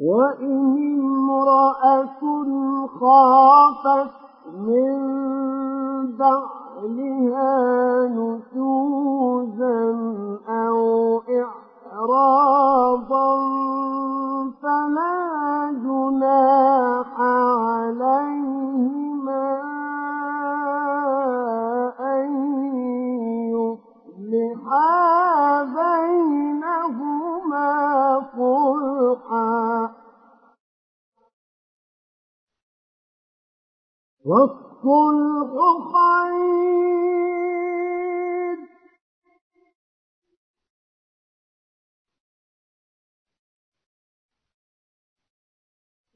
وإن امرأة خافت من بعلها نشوزا أو إعراضا فلا جناح عليهما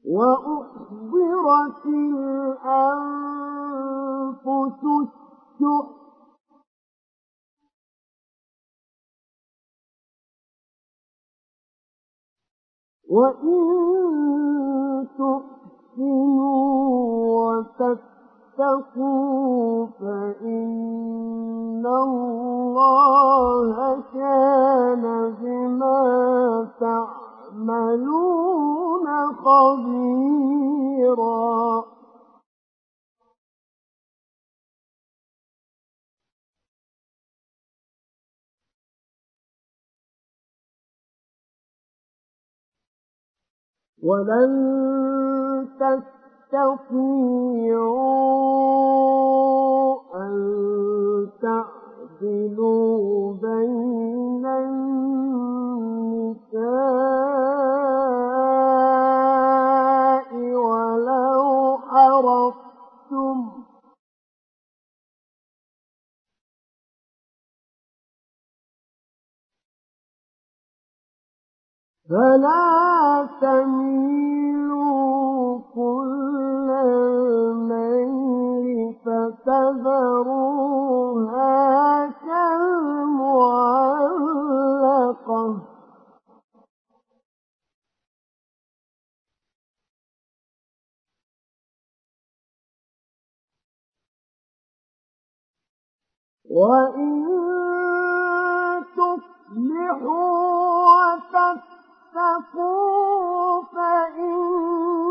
وأحضرت الأنفس الشح وإن تحسنوا وتتقوا فإن الله كان بما تعملون خبيرا. ولن تستطيعوا أن تعدلوا بين النساء ولو حرصتم فلا تميلوا كل الميل فتذروها كالمعلقة وإن تصلحوا وتتقوا فإن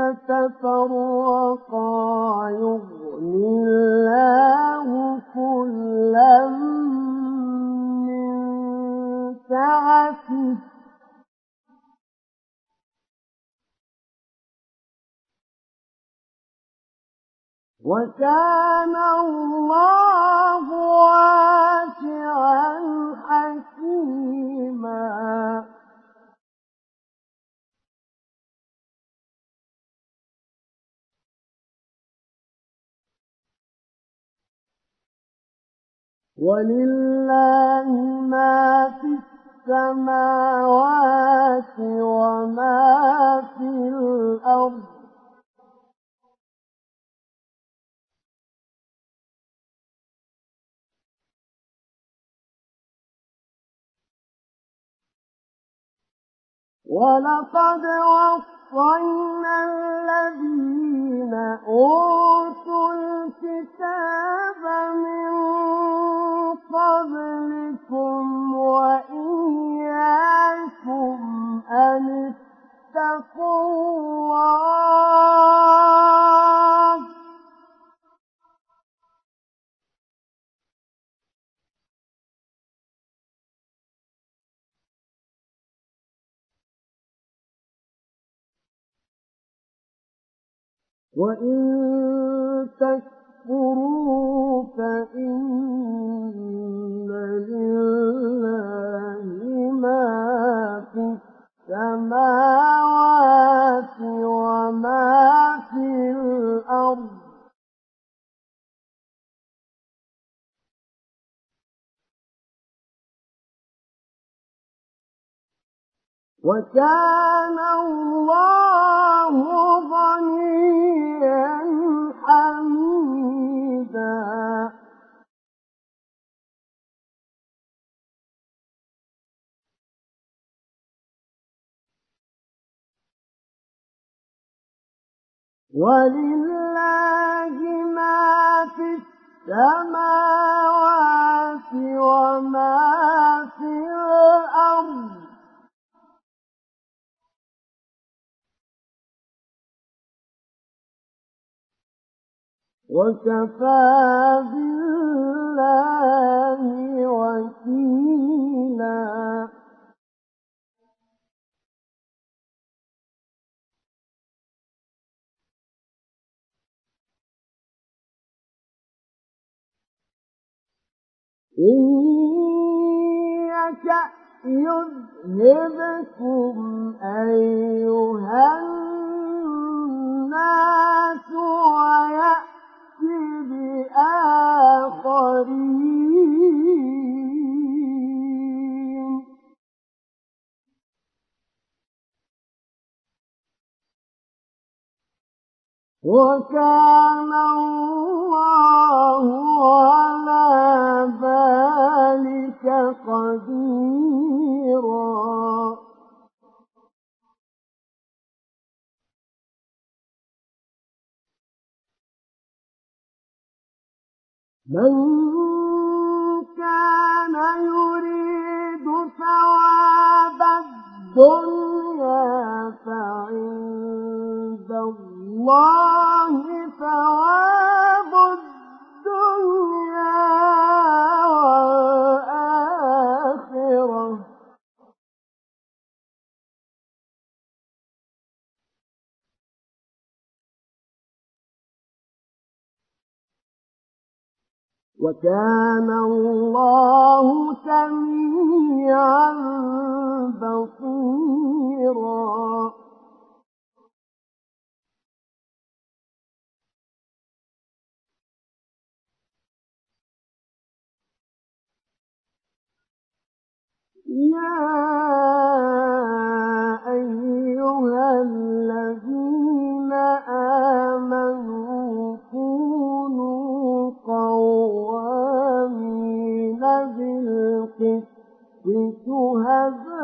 يتفرقا يغني الله كلا من سعته. وكان الله واسعا حكيما. ولله ما في السماوات وما في الأرض. ولقد وصينا الذين أوتوا الكتاب من قبلكم وإياكم أن اتقوا الله وإن فإن لله ما في السماوات وما في الأرض وكان الله غنيا حميدا. ولله ما في السماوات وما في الأرض. وكفى بالله وكيلا. إن يشأ يذهبكم أيها الناس ويأتي بآخرين وكان الله على ذلك قديرا. من كان يريد ثواب الدنيا فعند الله ثواب الدنيا. وكان الله سميعا بصيرا. يا أيها الذين آمنوا كونوا قوامين بالقسط شهداء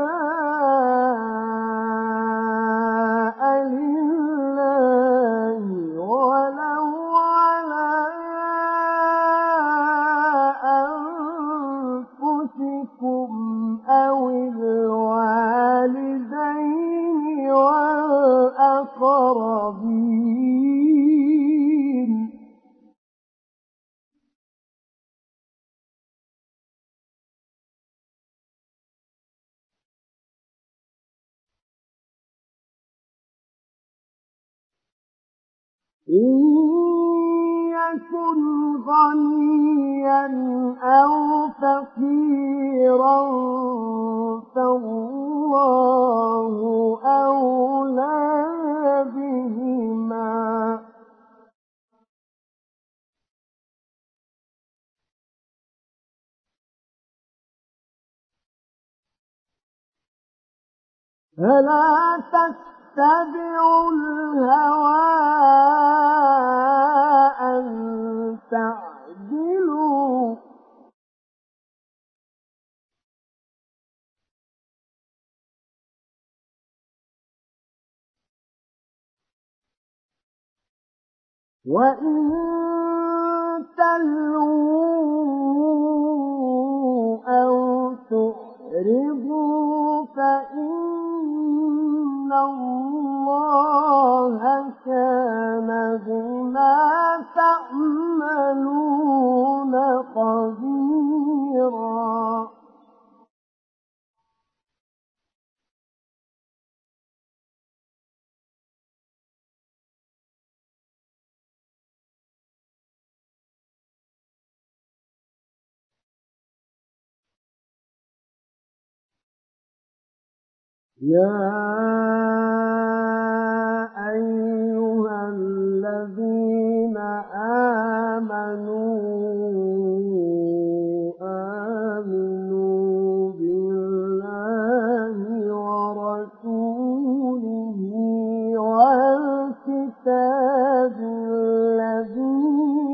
فلا تتبعوا الهوى أن تعدلوا. وإن تلووا أو تعرضوا فإن الله كان بما تعملون خبيرا يا أيها الذين آمنوا آمنوا بالله ورسوله والكتاب الذي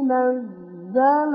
نزل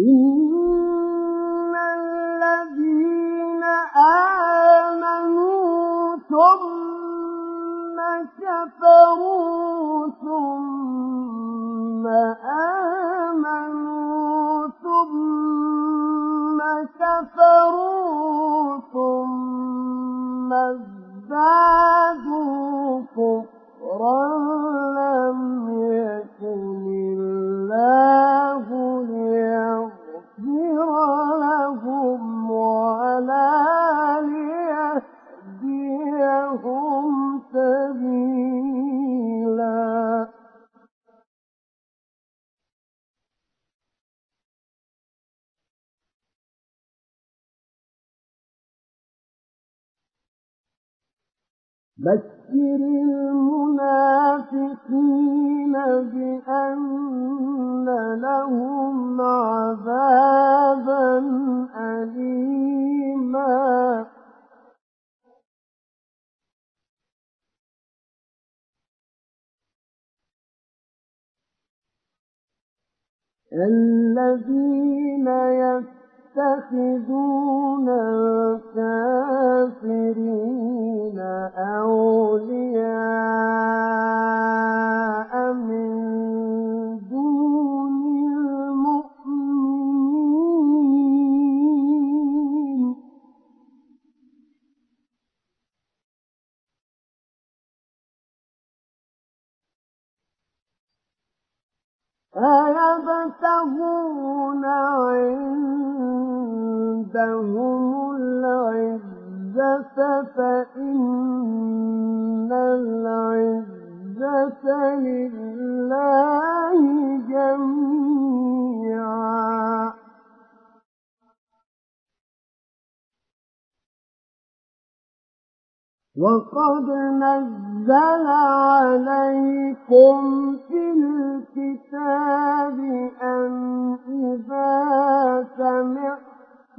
إن الذين آمنوا ثم كفروا ثم ازدادوا كفرا بشر المنافقين بأن لهم عذابا أليما. الذين يتخذون الكافرين أولياء من دون المؤمنين. أيبتغون عندهم العزة فإن العزة لله جميعا. وقد نزل عليكم في الكتاب أن إذا سمعتم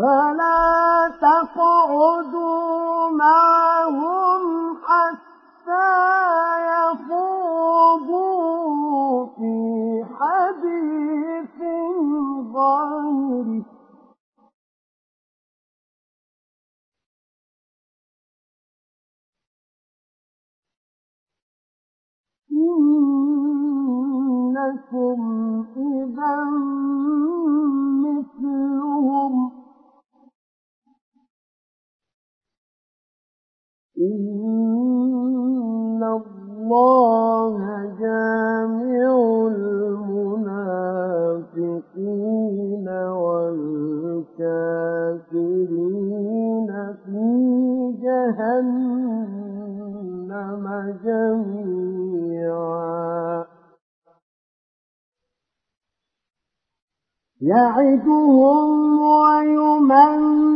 فلا تقعدوا معهم حتى يخوضوا في حديث غيره. إنكم إذا مثلهم إن الله جامع المنافقين والكافرين في جهنم جميعا يعدهم ويمنيهم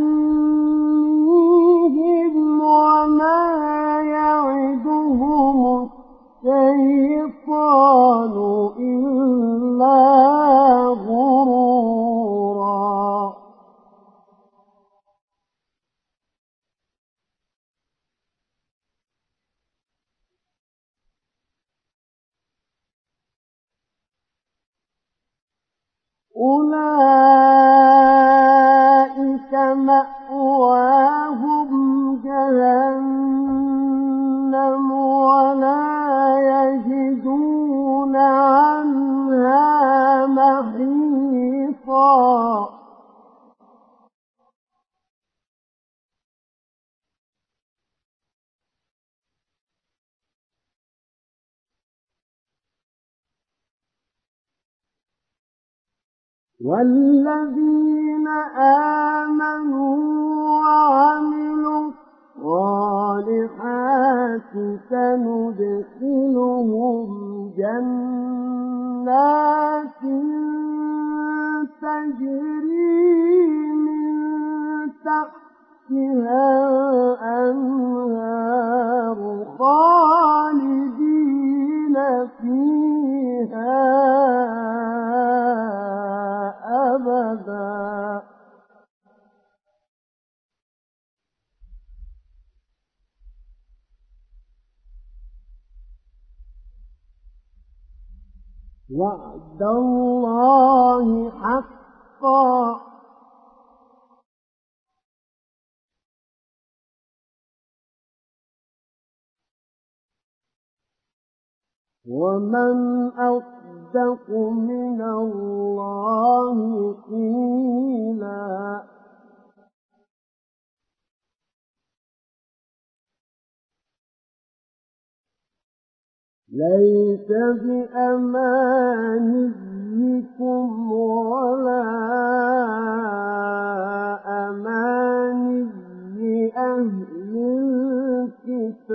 الشيطان إلا غرورا. أولئك مأواهم جهنم ولا عنها محيصا. والذين آمنوا وعملوا الصالحات سندخلهم جنات تجري من تحتها الأنهار خالدين فيها أبدا. وعد الله حقا. ومن أصدق من الله قيلا. ليس بأمانيكم ولا أماني أهل الكتاب.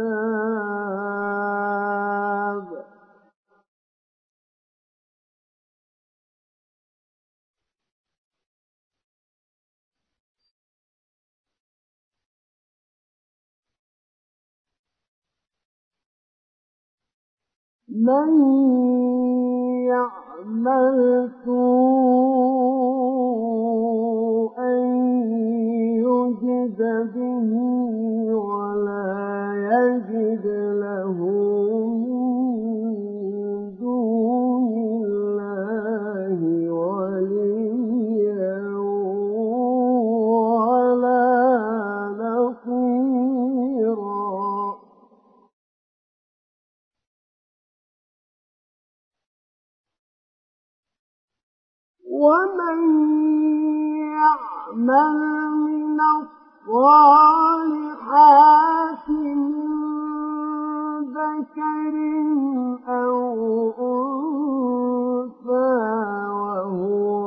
من يعمل سوءا يجد به ولا يجد له من ومن يعمل من الصالحات من ذكر أو أنثى وهو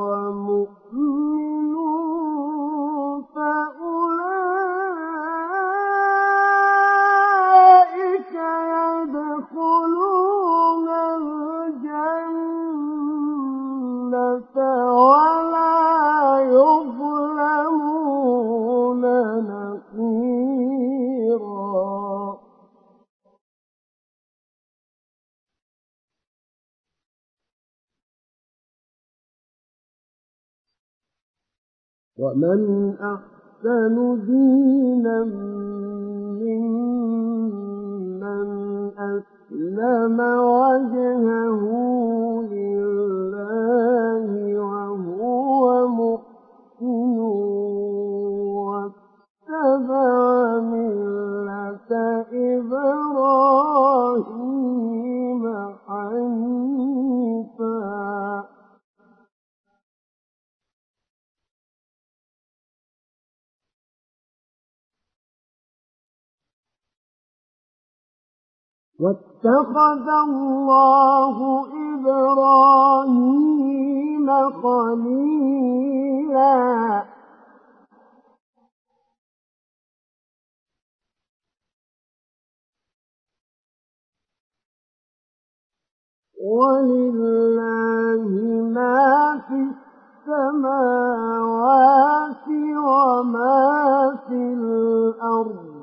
ومن أحسن دينا ممن أسلم وجهه لله وهو محسن واتبع ملة إبراهيم واتخذ الله إبراهيم خليلا. ولله ما في السماوات وما في الأرض.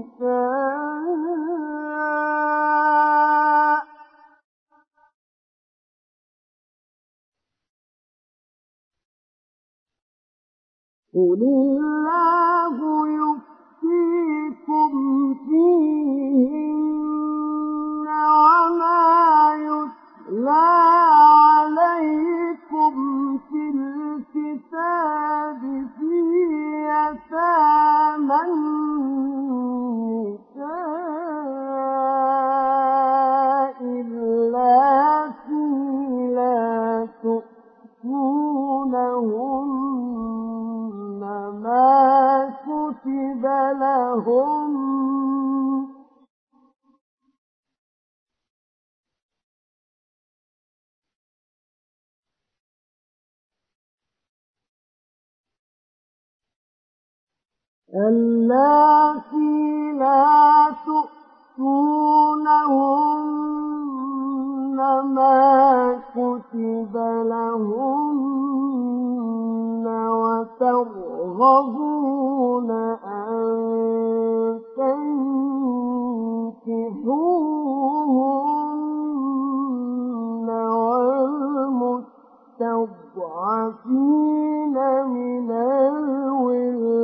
النساء قل الله يفتيكم فيهن وما يتلى عليكم في الكتاب في يتامى النساء اللاتي لا تؤتونهن ما كتب لهم اللاتي لا تؤتونهن ما كتب لهن وترغبون أن تنكحوهن والمستضعفين من الولدان.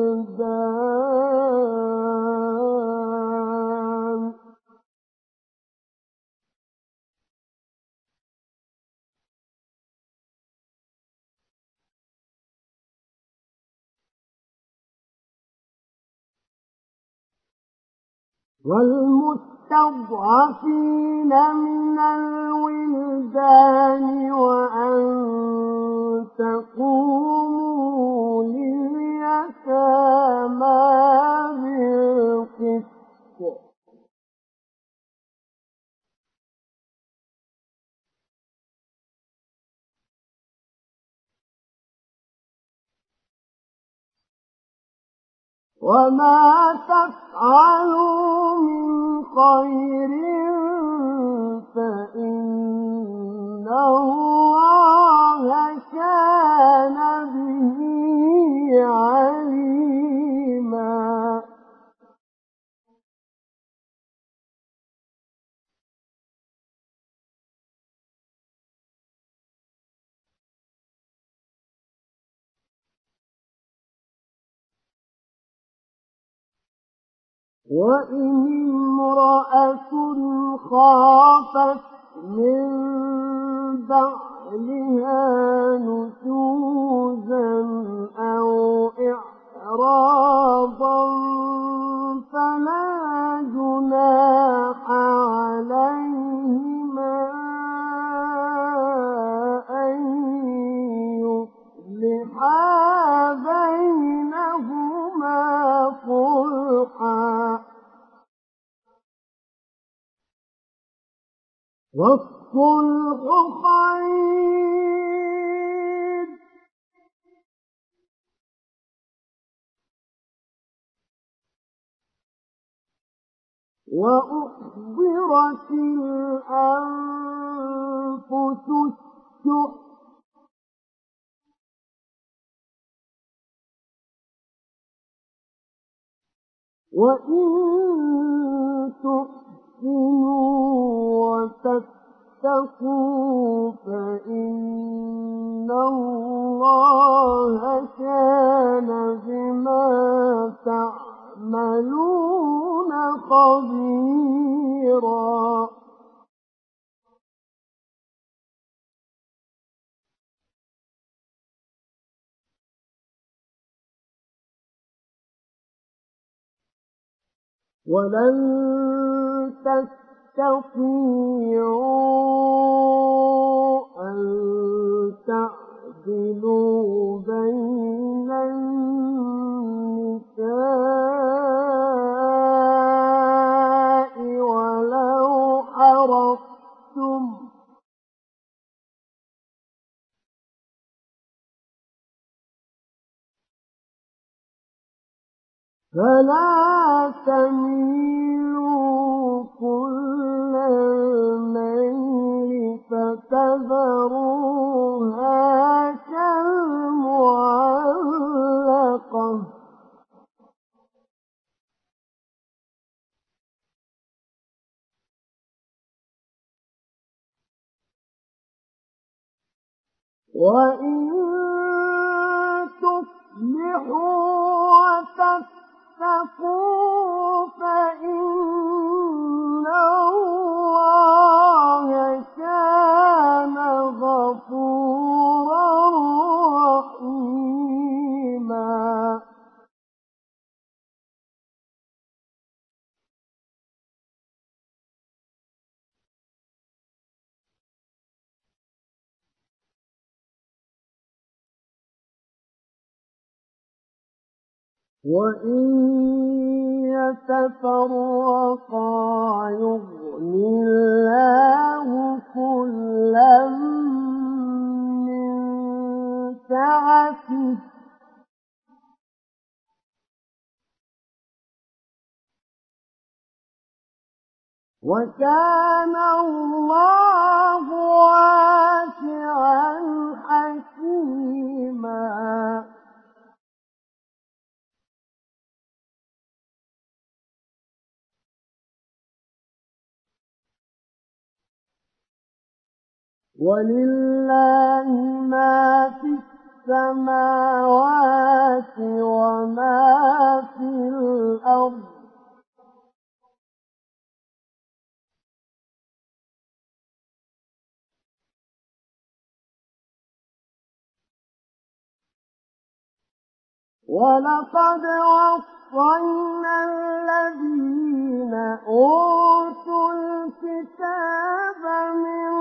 والمستضعفين من الولدان وأن تقوموا لليتامى وما تفعلوا من خير فإن الله كان به عليما وإن امرأة خافت من بعلها نشوزا أو إعراضا فلا جناح عليهما أن يصلحا بينهما صلحا. والصلح وأحضرت الأنفس الشح وإن تحسنوا وتتقوا فإن الله كان بما تعملون خبيرا ولن تستطيعوا أن تعدلوا بين النساء فلا تميلوا كل الميل فتذروها كالمعلقة. وإن تصلحوا وتتقوا فإن الله كان غفورا وإن يتفرقا يغني الله كلا من سعته وكان الله واسعا حكيما ولله ما في السماوات وما في الأرض. ولقد وصينا الذين أوتوا الكتاب من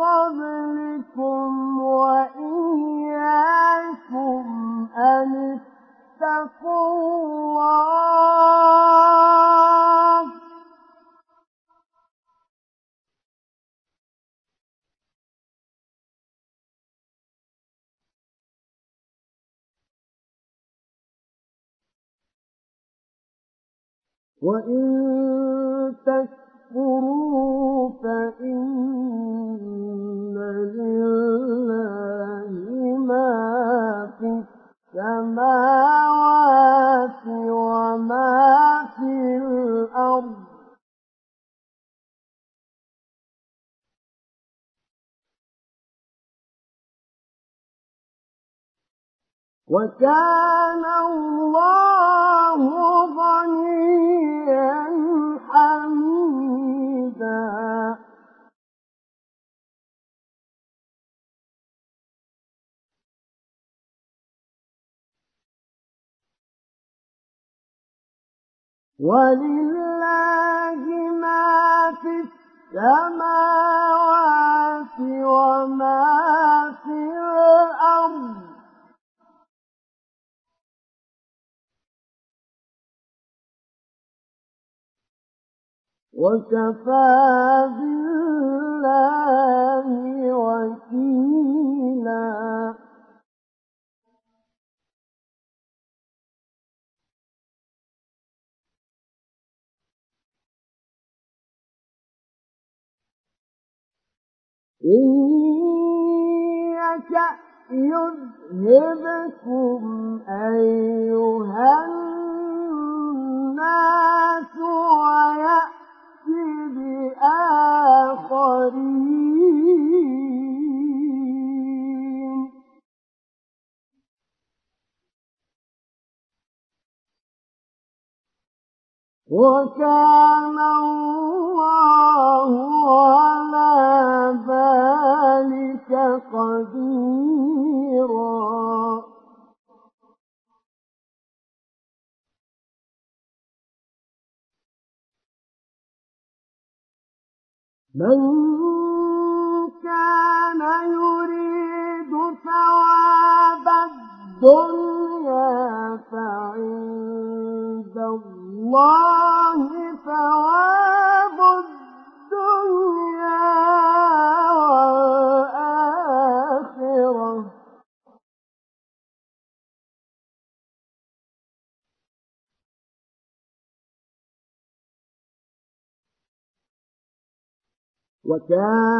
قبلكم وإياكم أن اتقوا الله وإن فإن لله ما في السماوات وما في الأرض وكان الله غنيا حميدا. ولله ما في السماوات وما في الأرض. وكفى بالله وكيلا. إن يشأ يذهبكم أيها الناس وكان الله وكان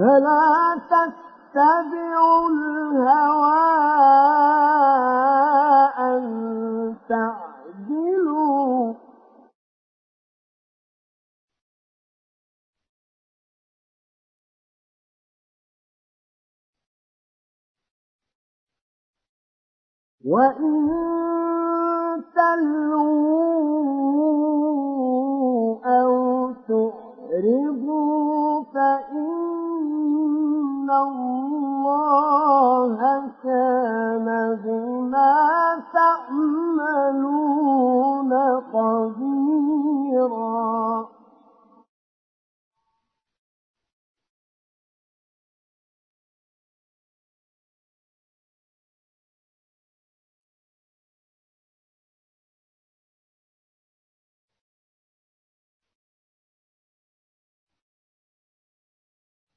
فلا تتبعوا الهوى أن تعدلوا. وإن تلووا أو تعرضوا فإن إن الله كان بما تعملون خبيرا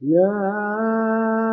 يا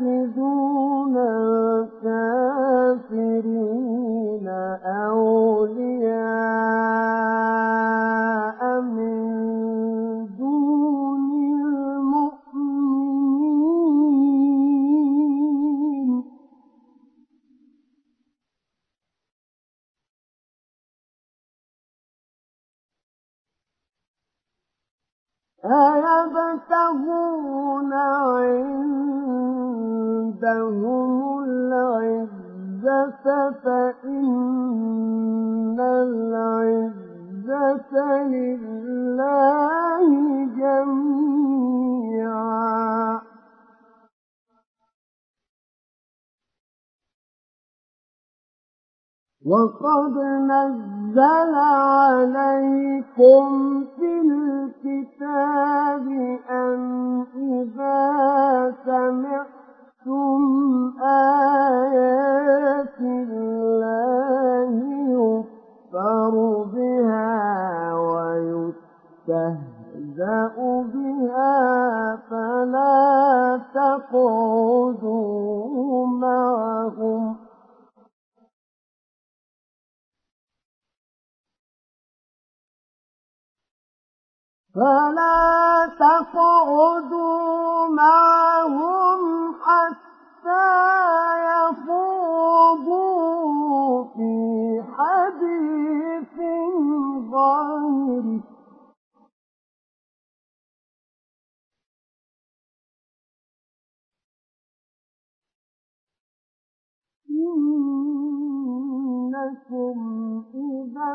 يتخذون وقد نزل عليكم في الكتاب أن إذا سمعتم آيات الله يكفر بها ويستهزأ بها فلا تقعدوا معهم فلا تقعدوا معهم حتى يخوضوا في حديث غيره. إنكم إذا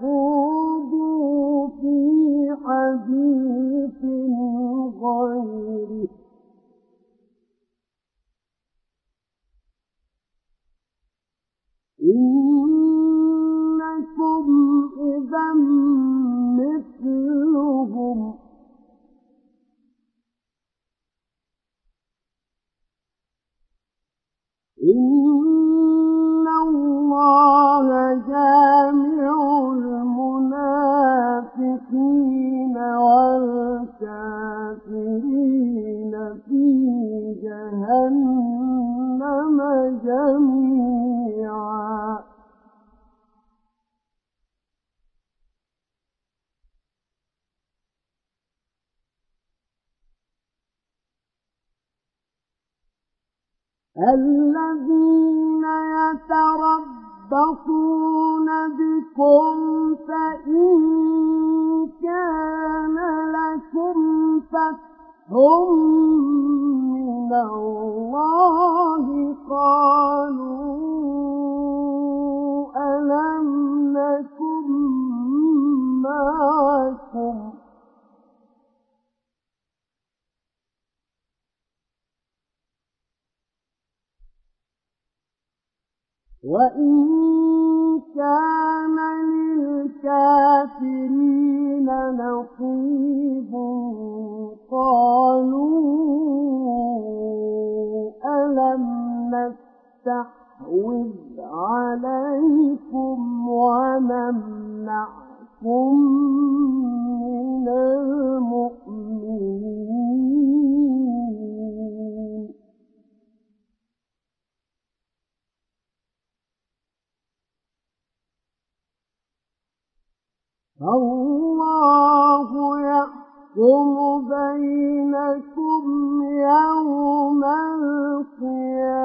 يخوضوا في حديث غيره. إنكم إذا مثلهم. إن الله جامع المنافقين والكافرين في جهنم جميعا. الذين يتربصون بكم فإن كان لكم فتح من الله قالوا ألم نكن معكم وإن كان للكافرين نصيب قالوا ألم نستحوذ عليكم ونمنعكم من المؤمنين فالله يحكم بينكم يوم القيامة.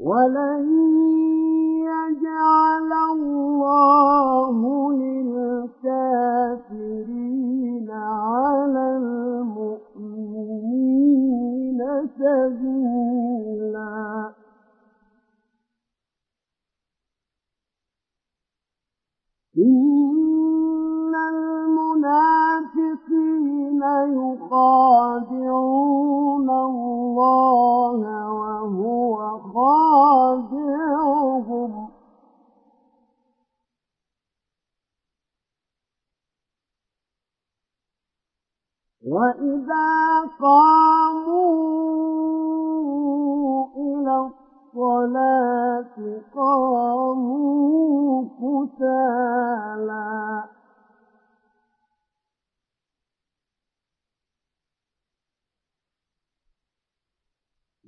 ولن يجعل الله للكافرين على المؤمنين سبيلا. إن المنافقين يخادعون الله وهو خادعهم. وإذا قاموا إلى الصلاة قاموا كسالى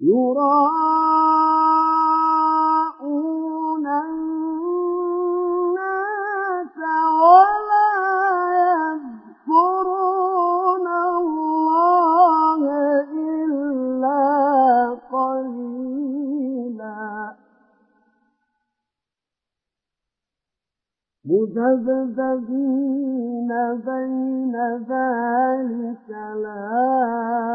يراءون الناس ولا يذكرون الله إلا قليلا. مذبذبين بين ذلك لا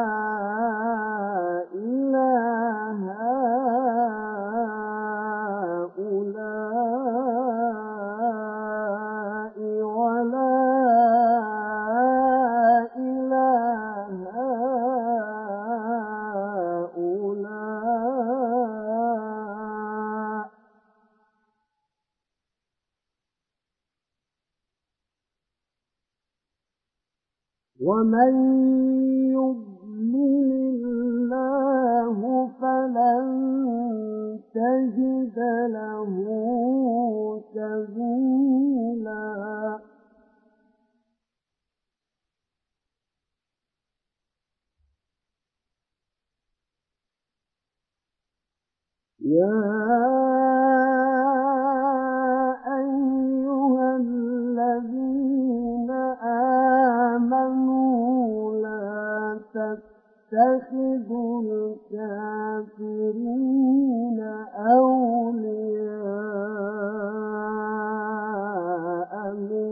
الكافرين أولياء من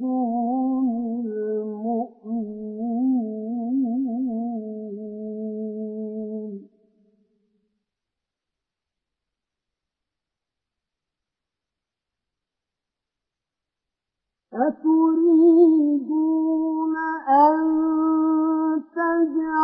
دون أتريدون أن تجعلوا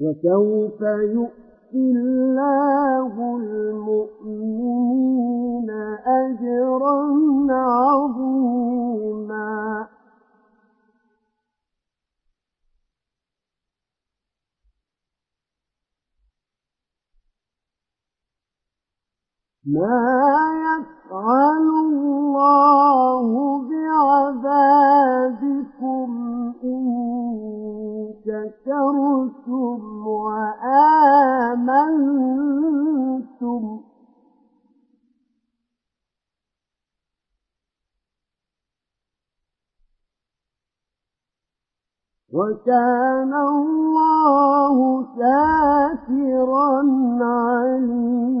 وسوف يؤتي الله المؤمنين أجرا عظيما. ما الله بعذابكم إن وآمنتم. وكان الله شاكرا عليما.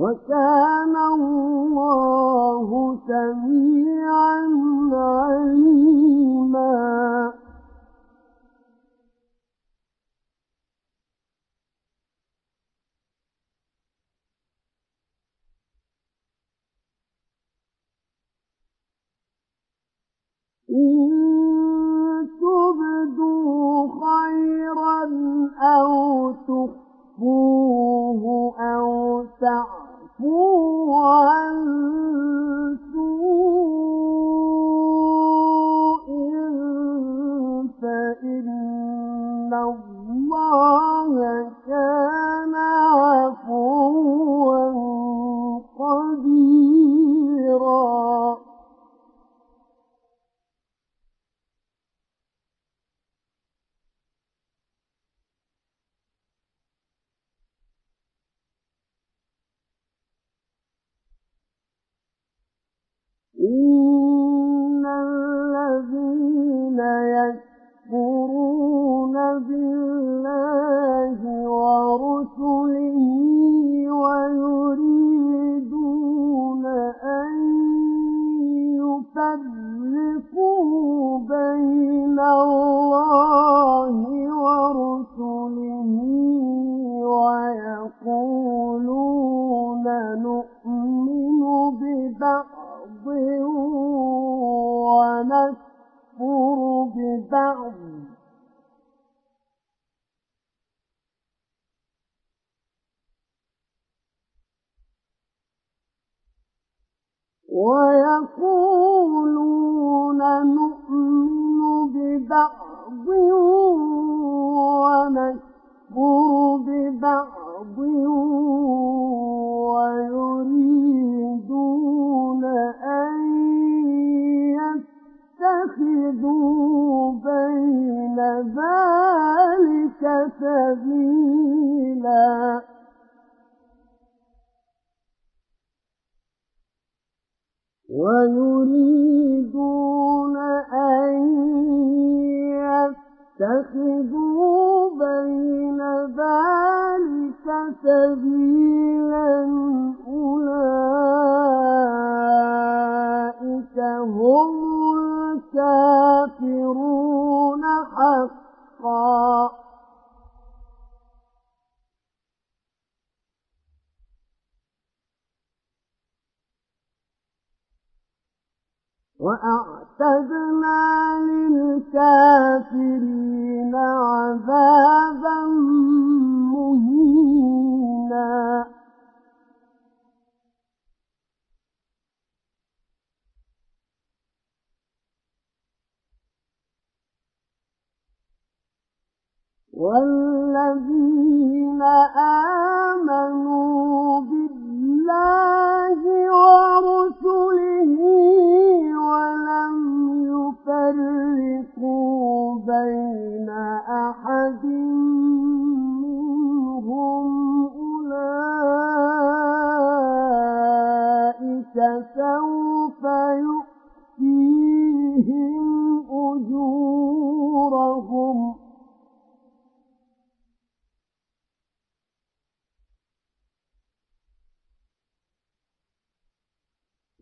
وكان الله سميعا عليما. إن تبدوا خيرا أو تخفوه أو تعفوا عن سوء فإن الله كان عفوا قديرا إن الذين يكفرون بالله ورسله ويريدون أن يفرقوا بين الله ورسله ويقولون نؤمن ببعض ونكفر ببعض. ويقولون نؤمن ببعض ونكفر ببعض ويريدون أن يتخذوا بين ذلك سبيلا. ويريدون أن يتخذوا بين ذلك سبيلا أولئك هم الكافرون حقا. وأعتدنا للكافرين عذابا مهينا. والذين آمنوا بالله ورسله ولم يفرقوا بين أحد منهم أولئك سوف يؤتيهم أجورهم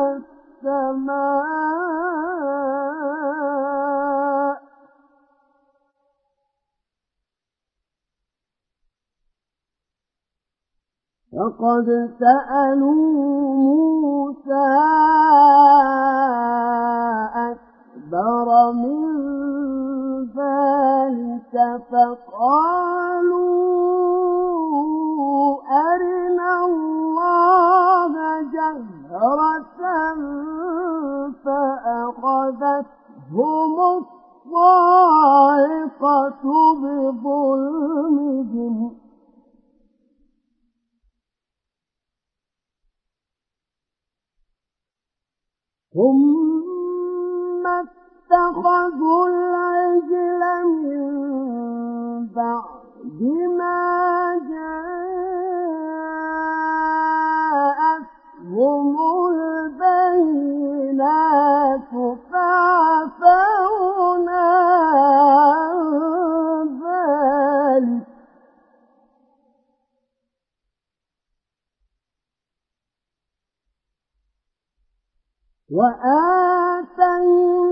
السماء. فقد سألوا موسى أكبر من ذلك فقالوا أرنا الله فأخذتهم الصاعقة بظلمهم. ثم اتخذوا العجل من بعد ما جاءتهم البينات فعفونا عن وآتينا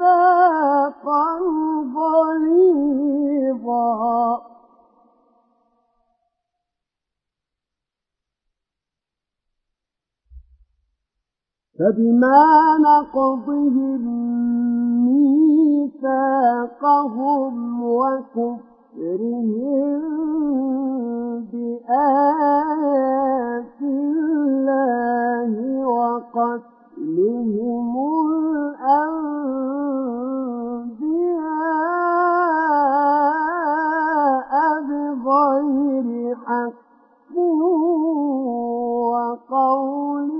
ميثاقا غليظا فبما نقضهم ميثاقهم وكفرهم بآيات الله وقتلهم الأنبياء بغير حق وقولهم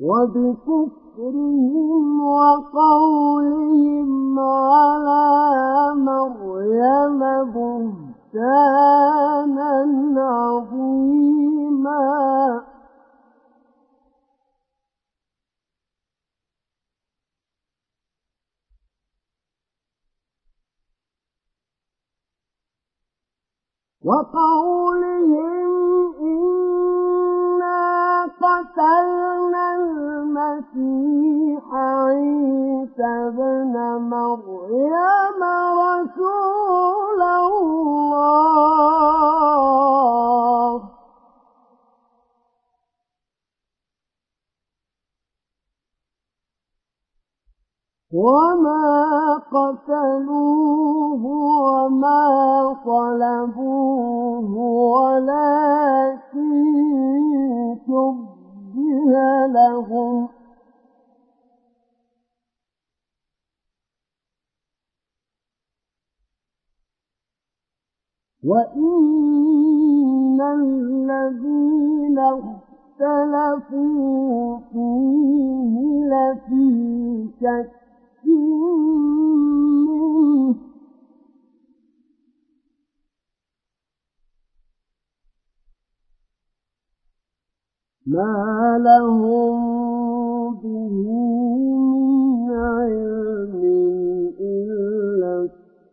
وبكفرهم وقولهم على مريم بهتانا عظيما. وقولهم إنا قتلنا المسيح عيسى ابن مريم رسول الله. وما قتلوه وما صلبوه ولكن شبه لهم وإن الذين اختلفوا فيه لفي شك ما لهم به من علم إلا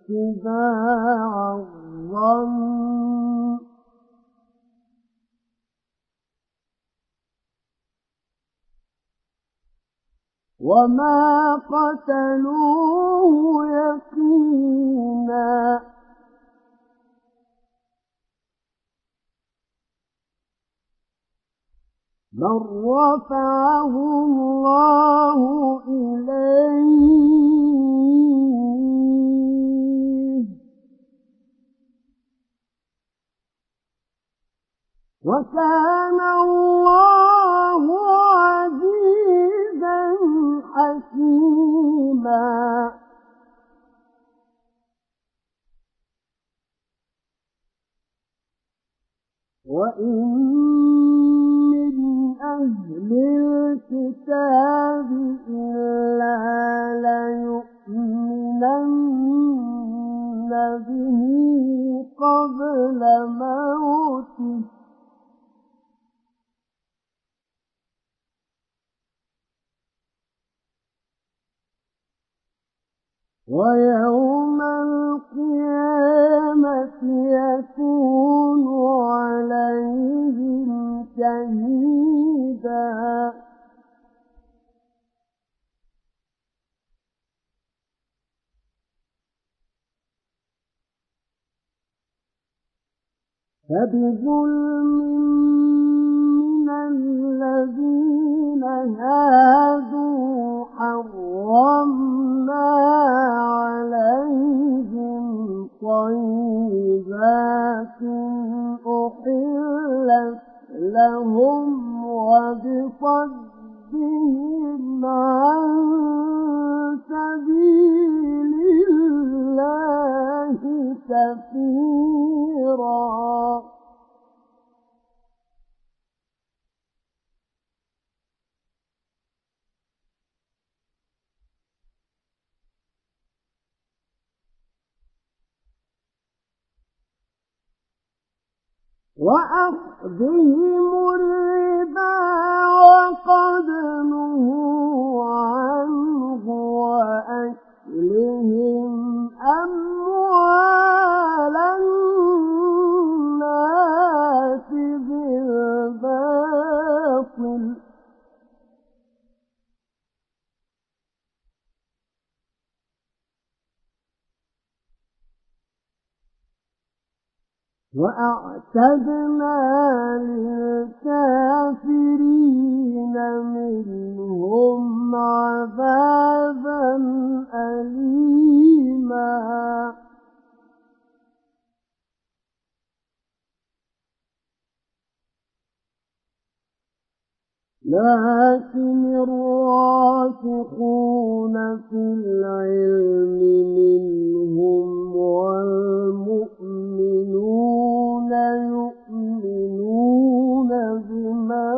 اتباع الظن وما قتلوه يقينا بل رفعه الله إليه وكان الله عزيزا حكيما وإن من أهل الكتاب إلا ليؤمنن به قبل موته. ويوم القيامة يكون عليهم شهيدا. فبظلم من الذين هادوا حرمنا. عليهم طيبات أحلت لهم وبصدهم عن سبيل الله كثيرا وأخذهم الربا وقد وأعتدنا للكافرين منهم عذابا أليما لكن الراسخون في العلم منهم والمؤمنون يؤمنون بما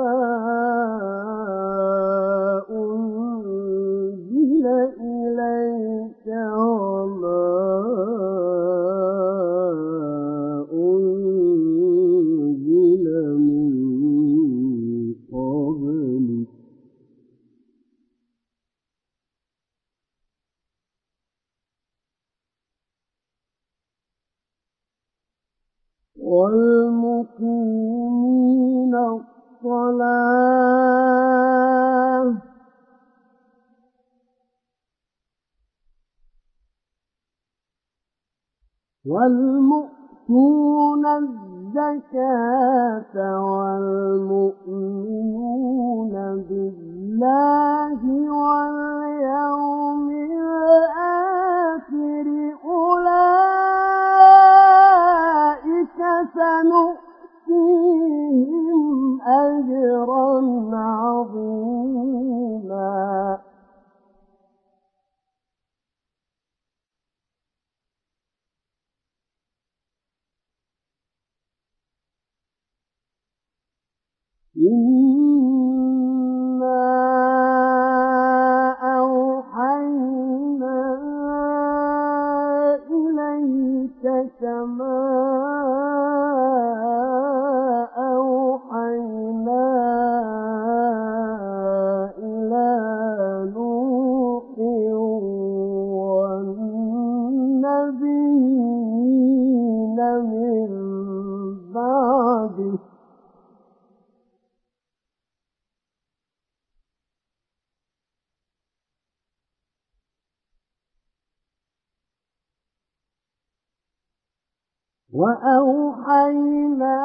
أنزل إليك وما والمقيمين الصلاة. والمؤتون الزكاة والمؤمنون بالله واليوم الآخر أولئك لنؤتيهم أجرا عظيما. إنا أوحينا إليك كمان وأوحينا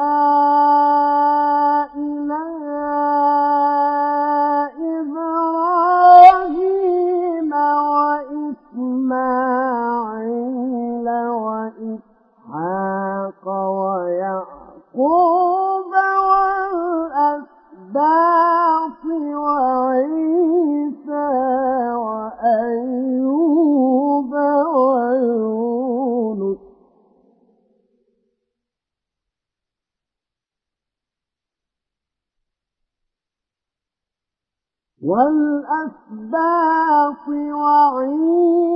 الباطل وعين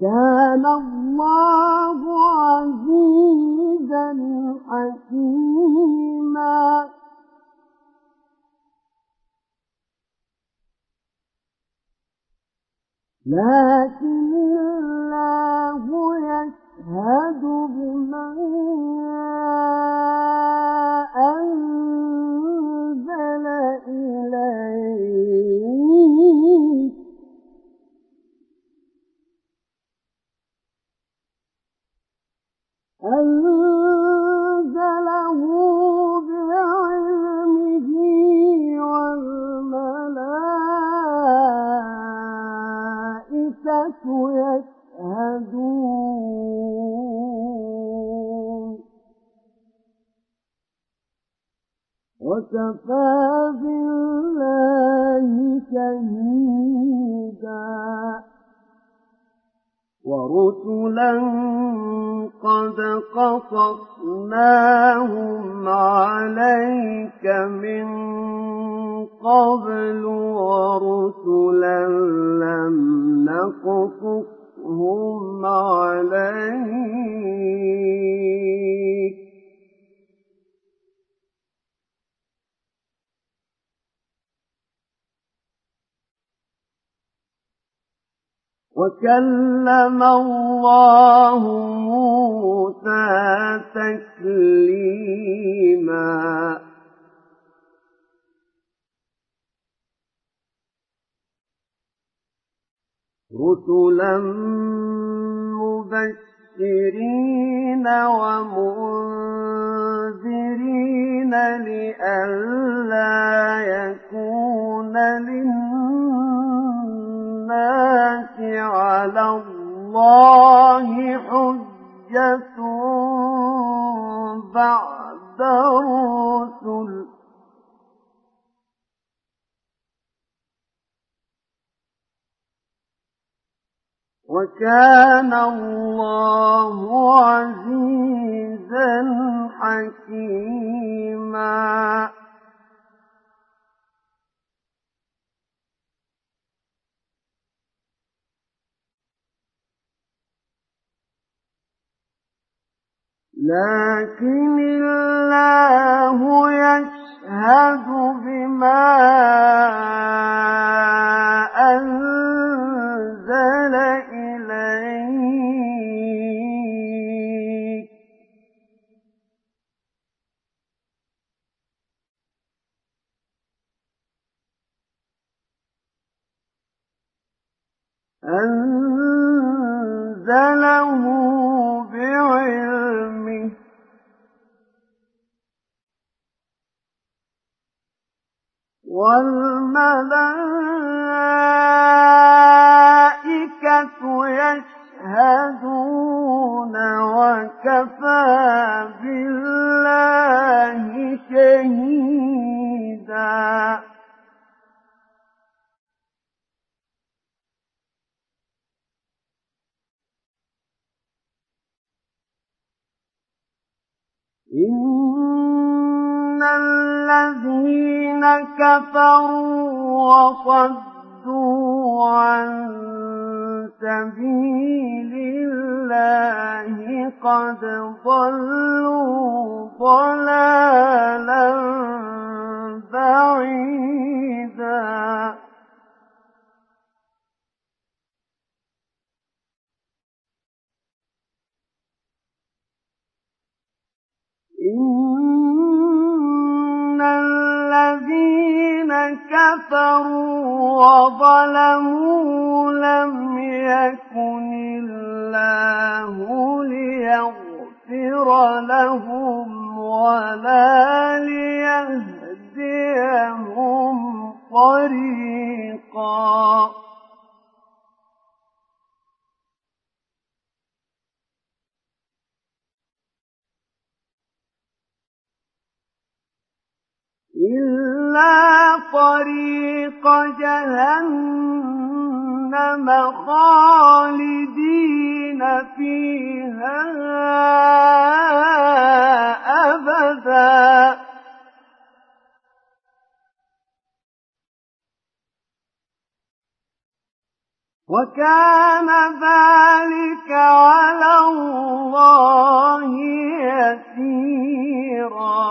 وكان الله عزيزا حكيما. لكن وكلم الله موسى تكليما. رسلا مبشرين ومنذرين لئلا يكون للناس الناس على الله حجة بعد الرسل. وكان الله عزيزا حكيما. لكن الله يشهد بما أنزل إليك. أنزله بعلمه. والملائكة يشهدون وكفى بالله شهيدا. إن الذين كفروا وصدوا عن سبيل الله قد ضلوا ضلالا بعيدا إن الذين كفروا وظلموا لم يكن الله ليغفر لهم ولا ليهديهم طريقا إلا طريق جهنم خالدين فيها أبدا وكان ذلك على الله يسيرا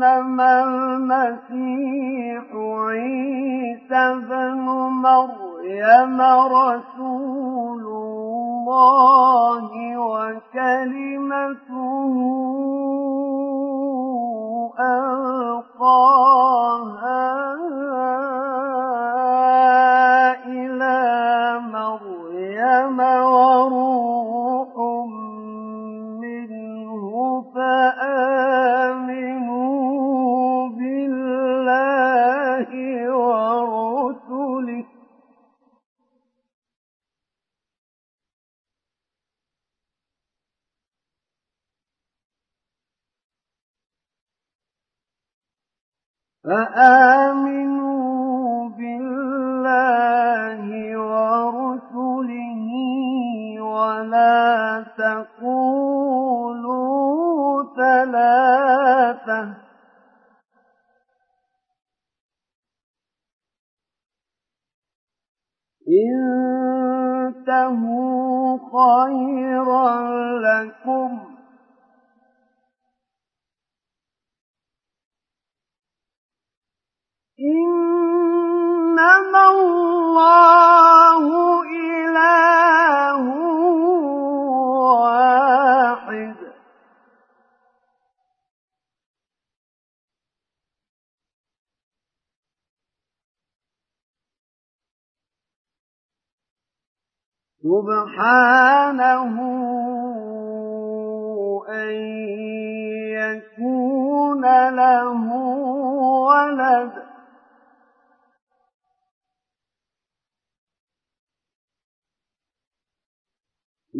إنما المسيح عيسى بن مريم رسول الله وكلمته ألقاها فآمنوا الله إله واحد. سبحانه أن يكون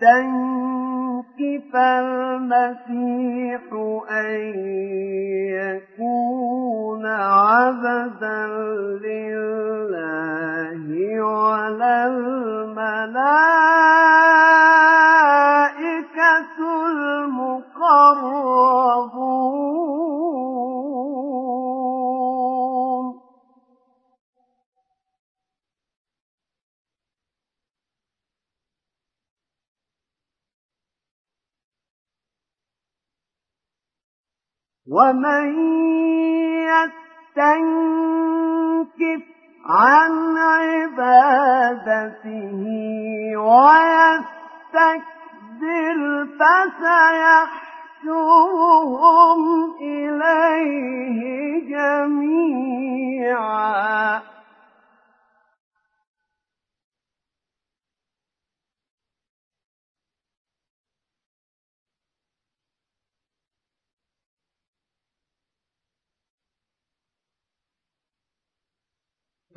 يستنكف المسيح أن يكون عبدا لله ولا الملائكة المقربون. ومن يستنكف عن عبادته ويستكبر فسيحشرهم إليه جميعا.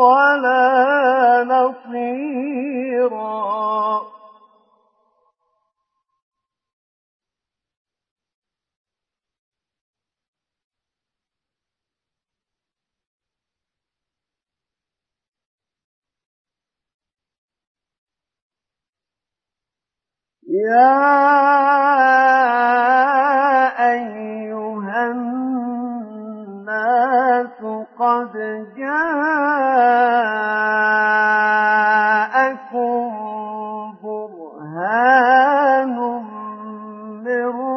ولا نصيرا. يا أيها الناس قد جاءكم برهان من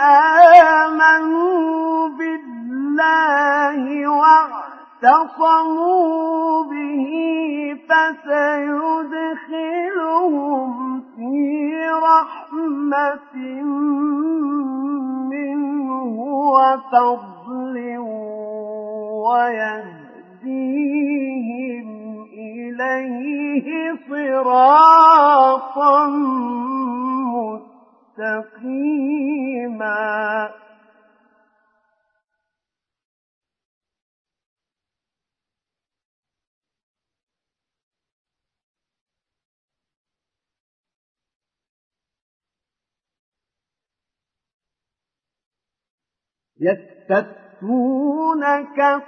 آمنوا بالله واعتصموا به فسيدخلهم في رحمة منه وفضل ويهديهم إليه صراطا مستقيما. يستفتونك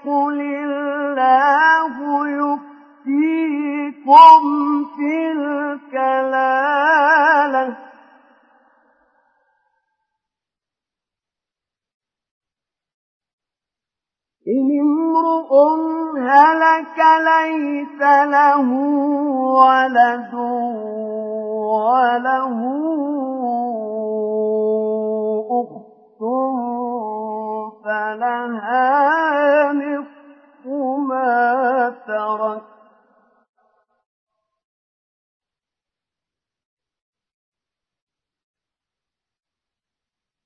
قل الله يفتيكم في الكلالة. إن امرؤ هلك ليس له ولد وله أخت فلها نصف ما ترك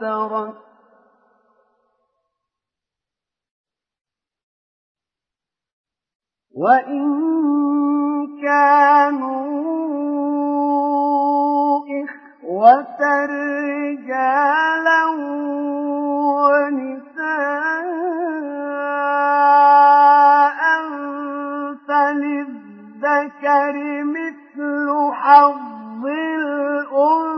ترك. وإن كانوا إخوة رجالا ونساء فللذكر مثل حظ الأنثيين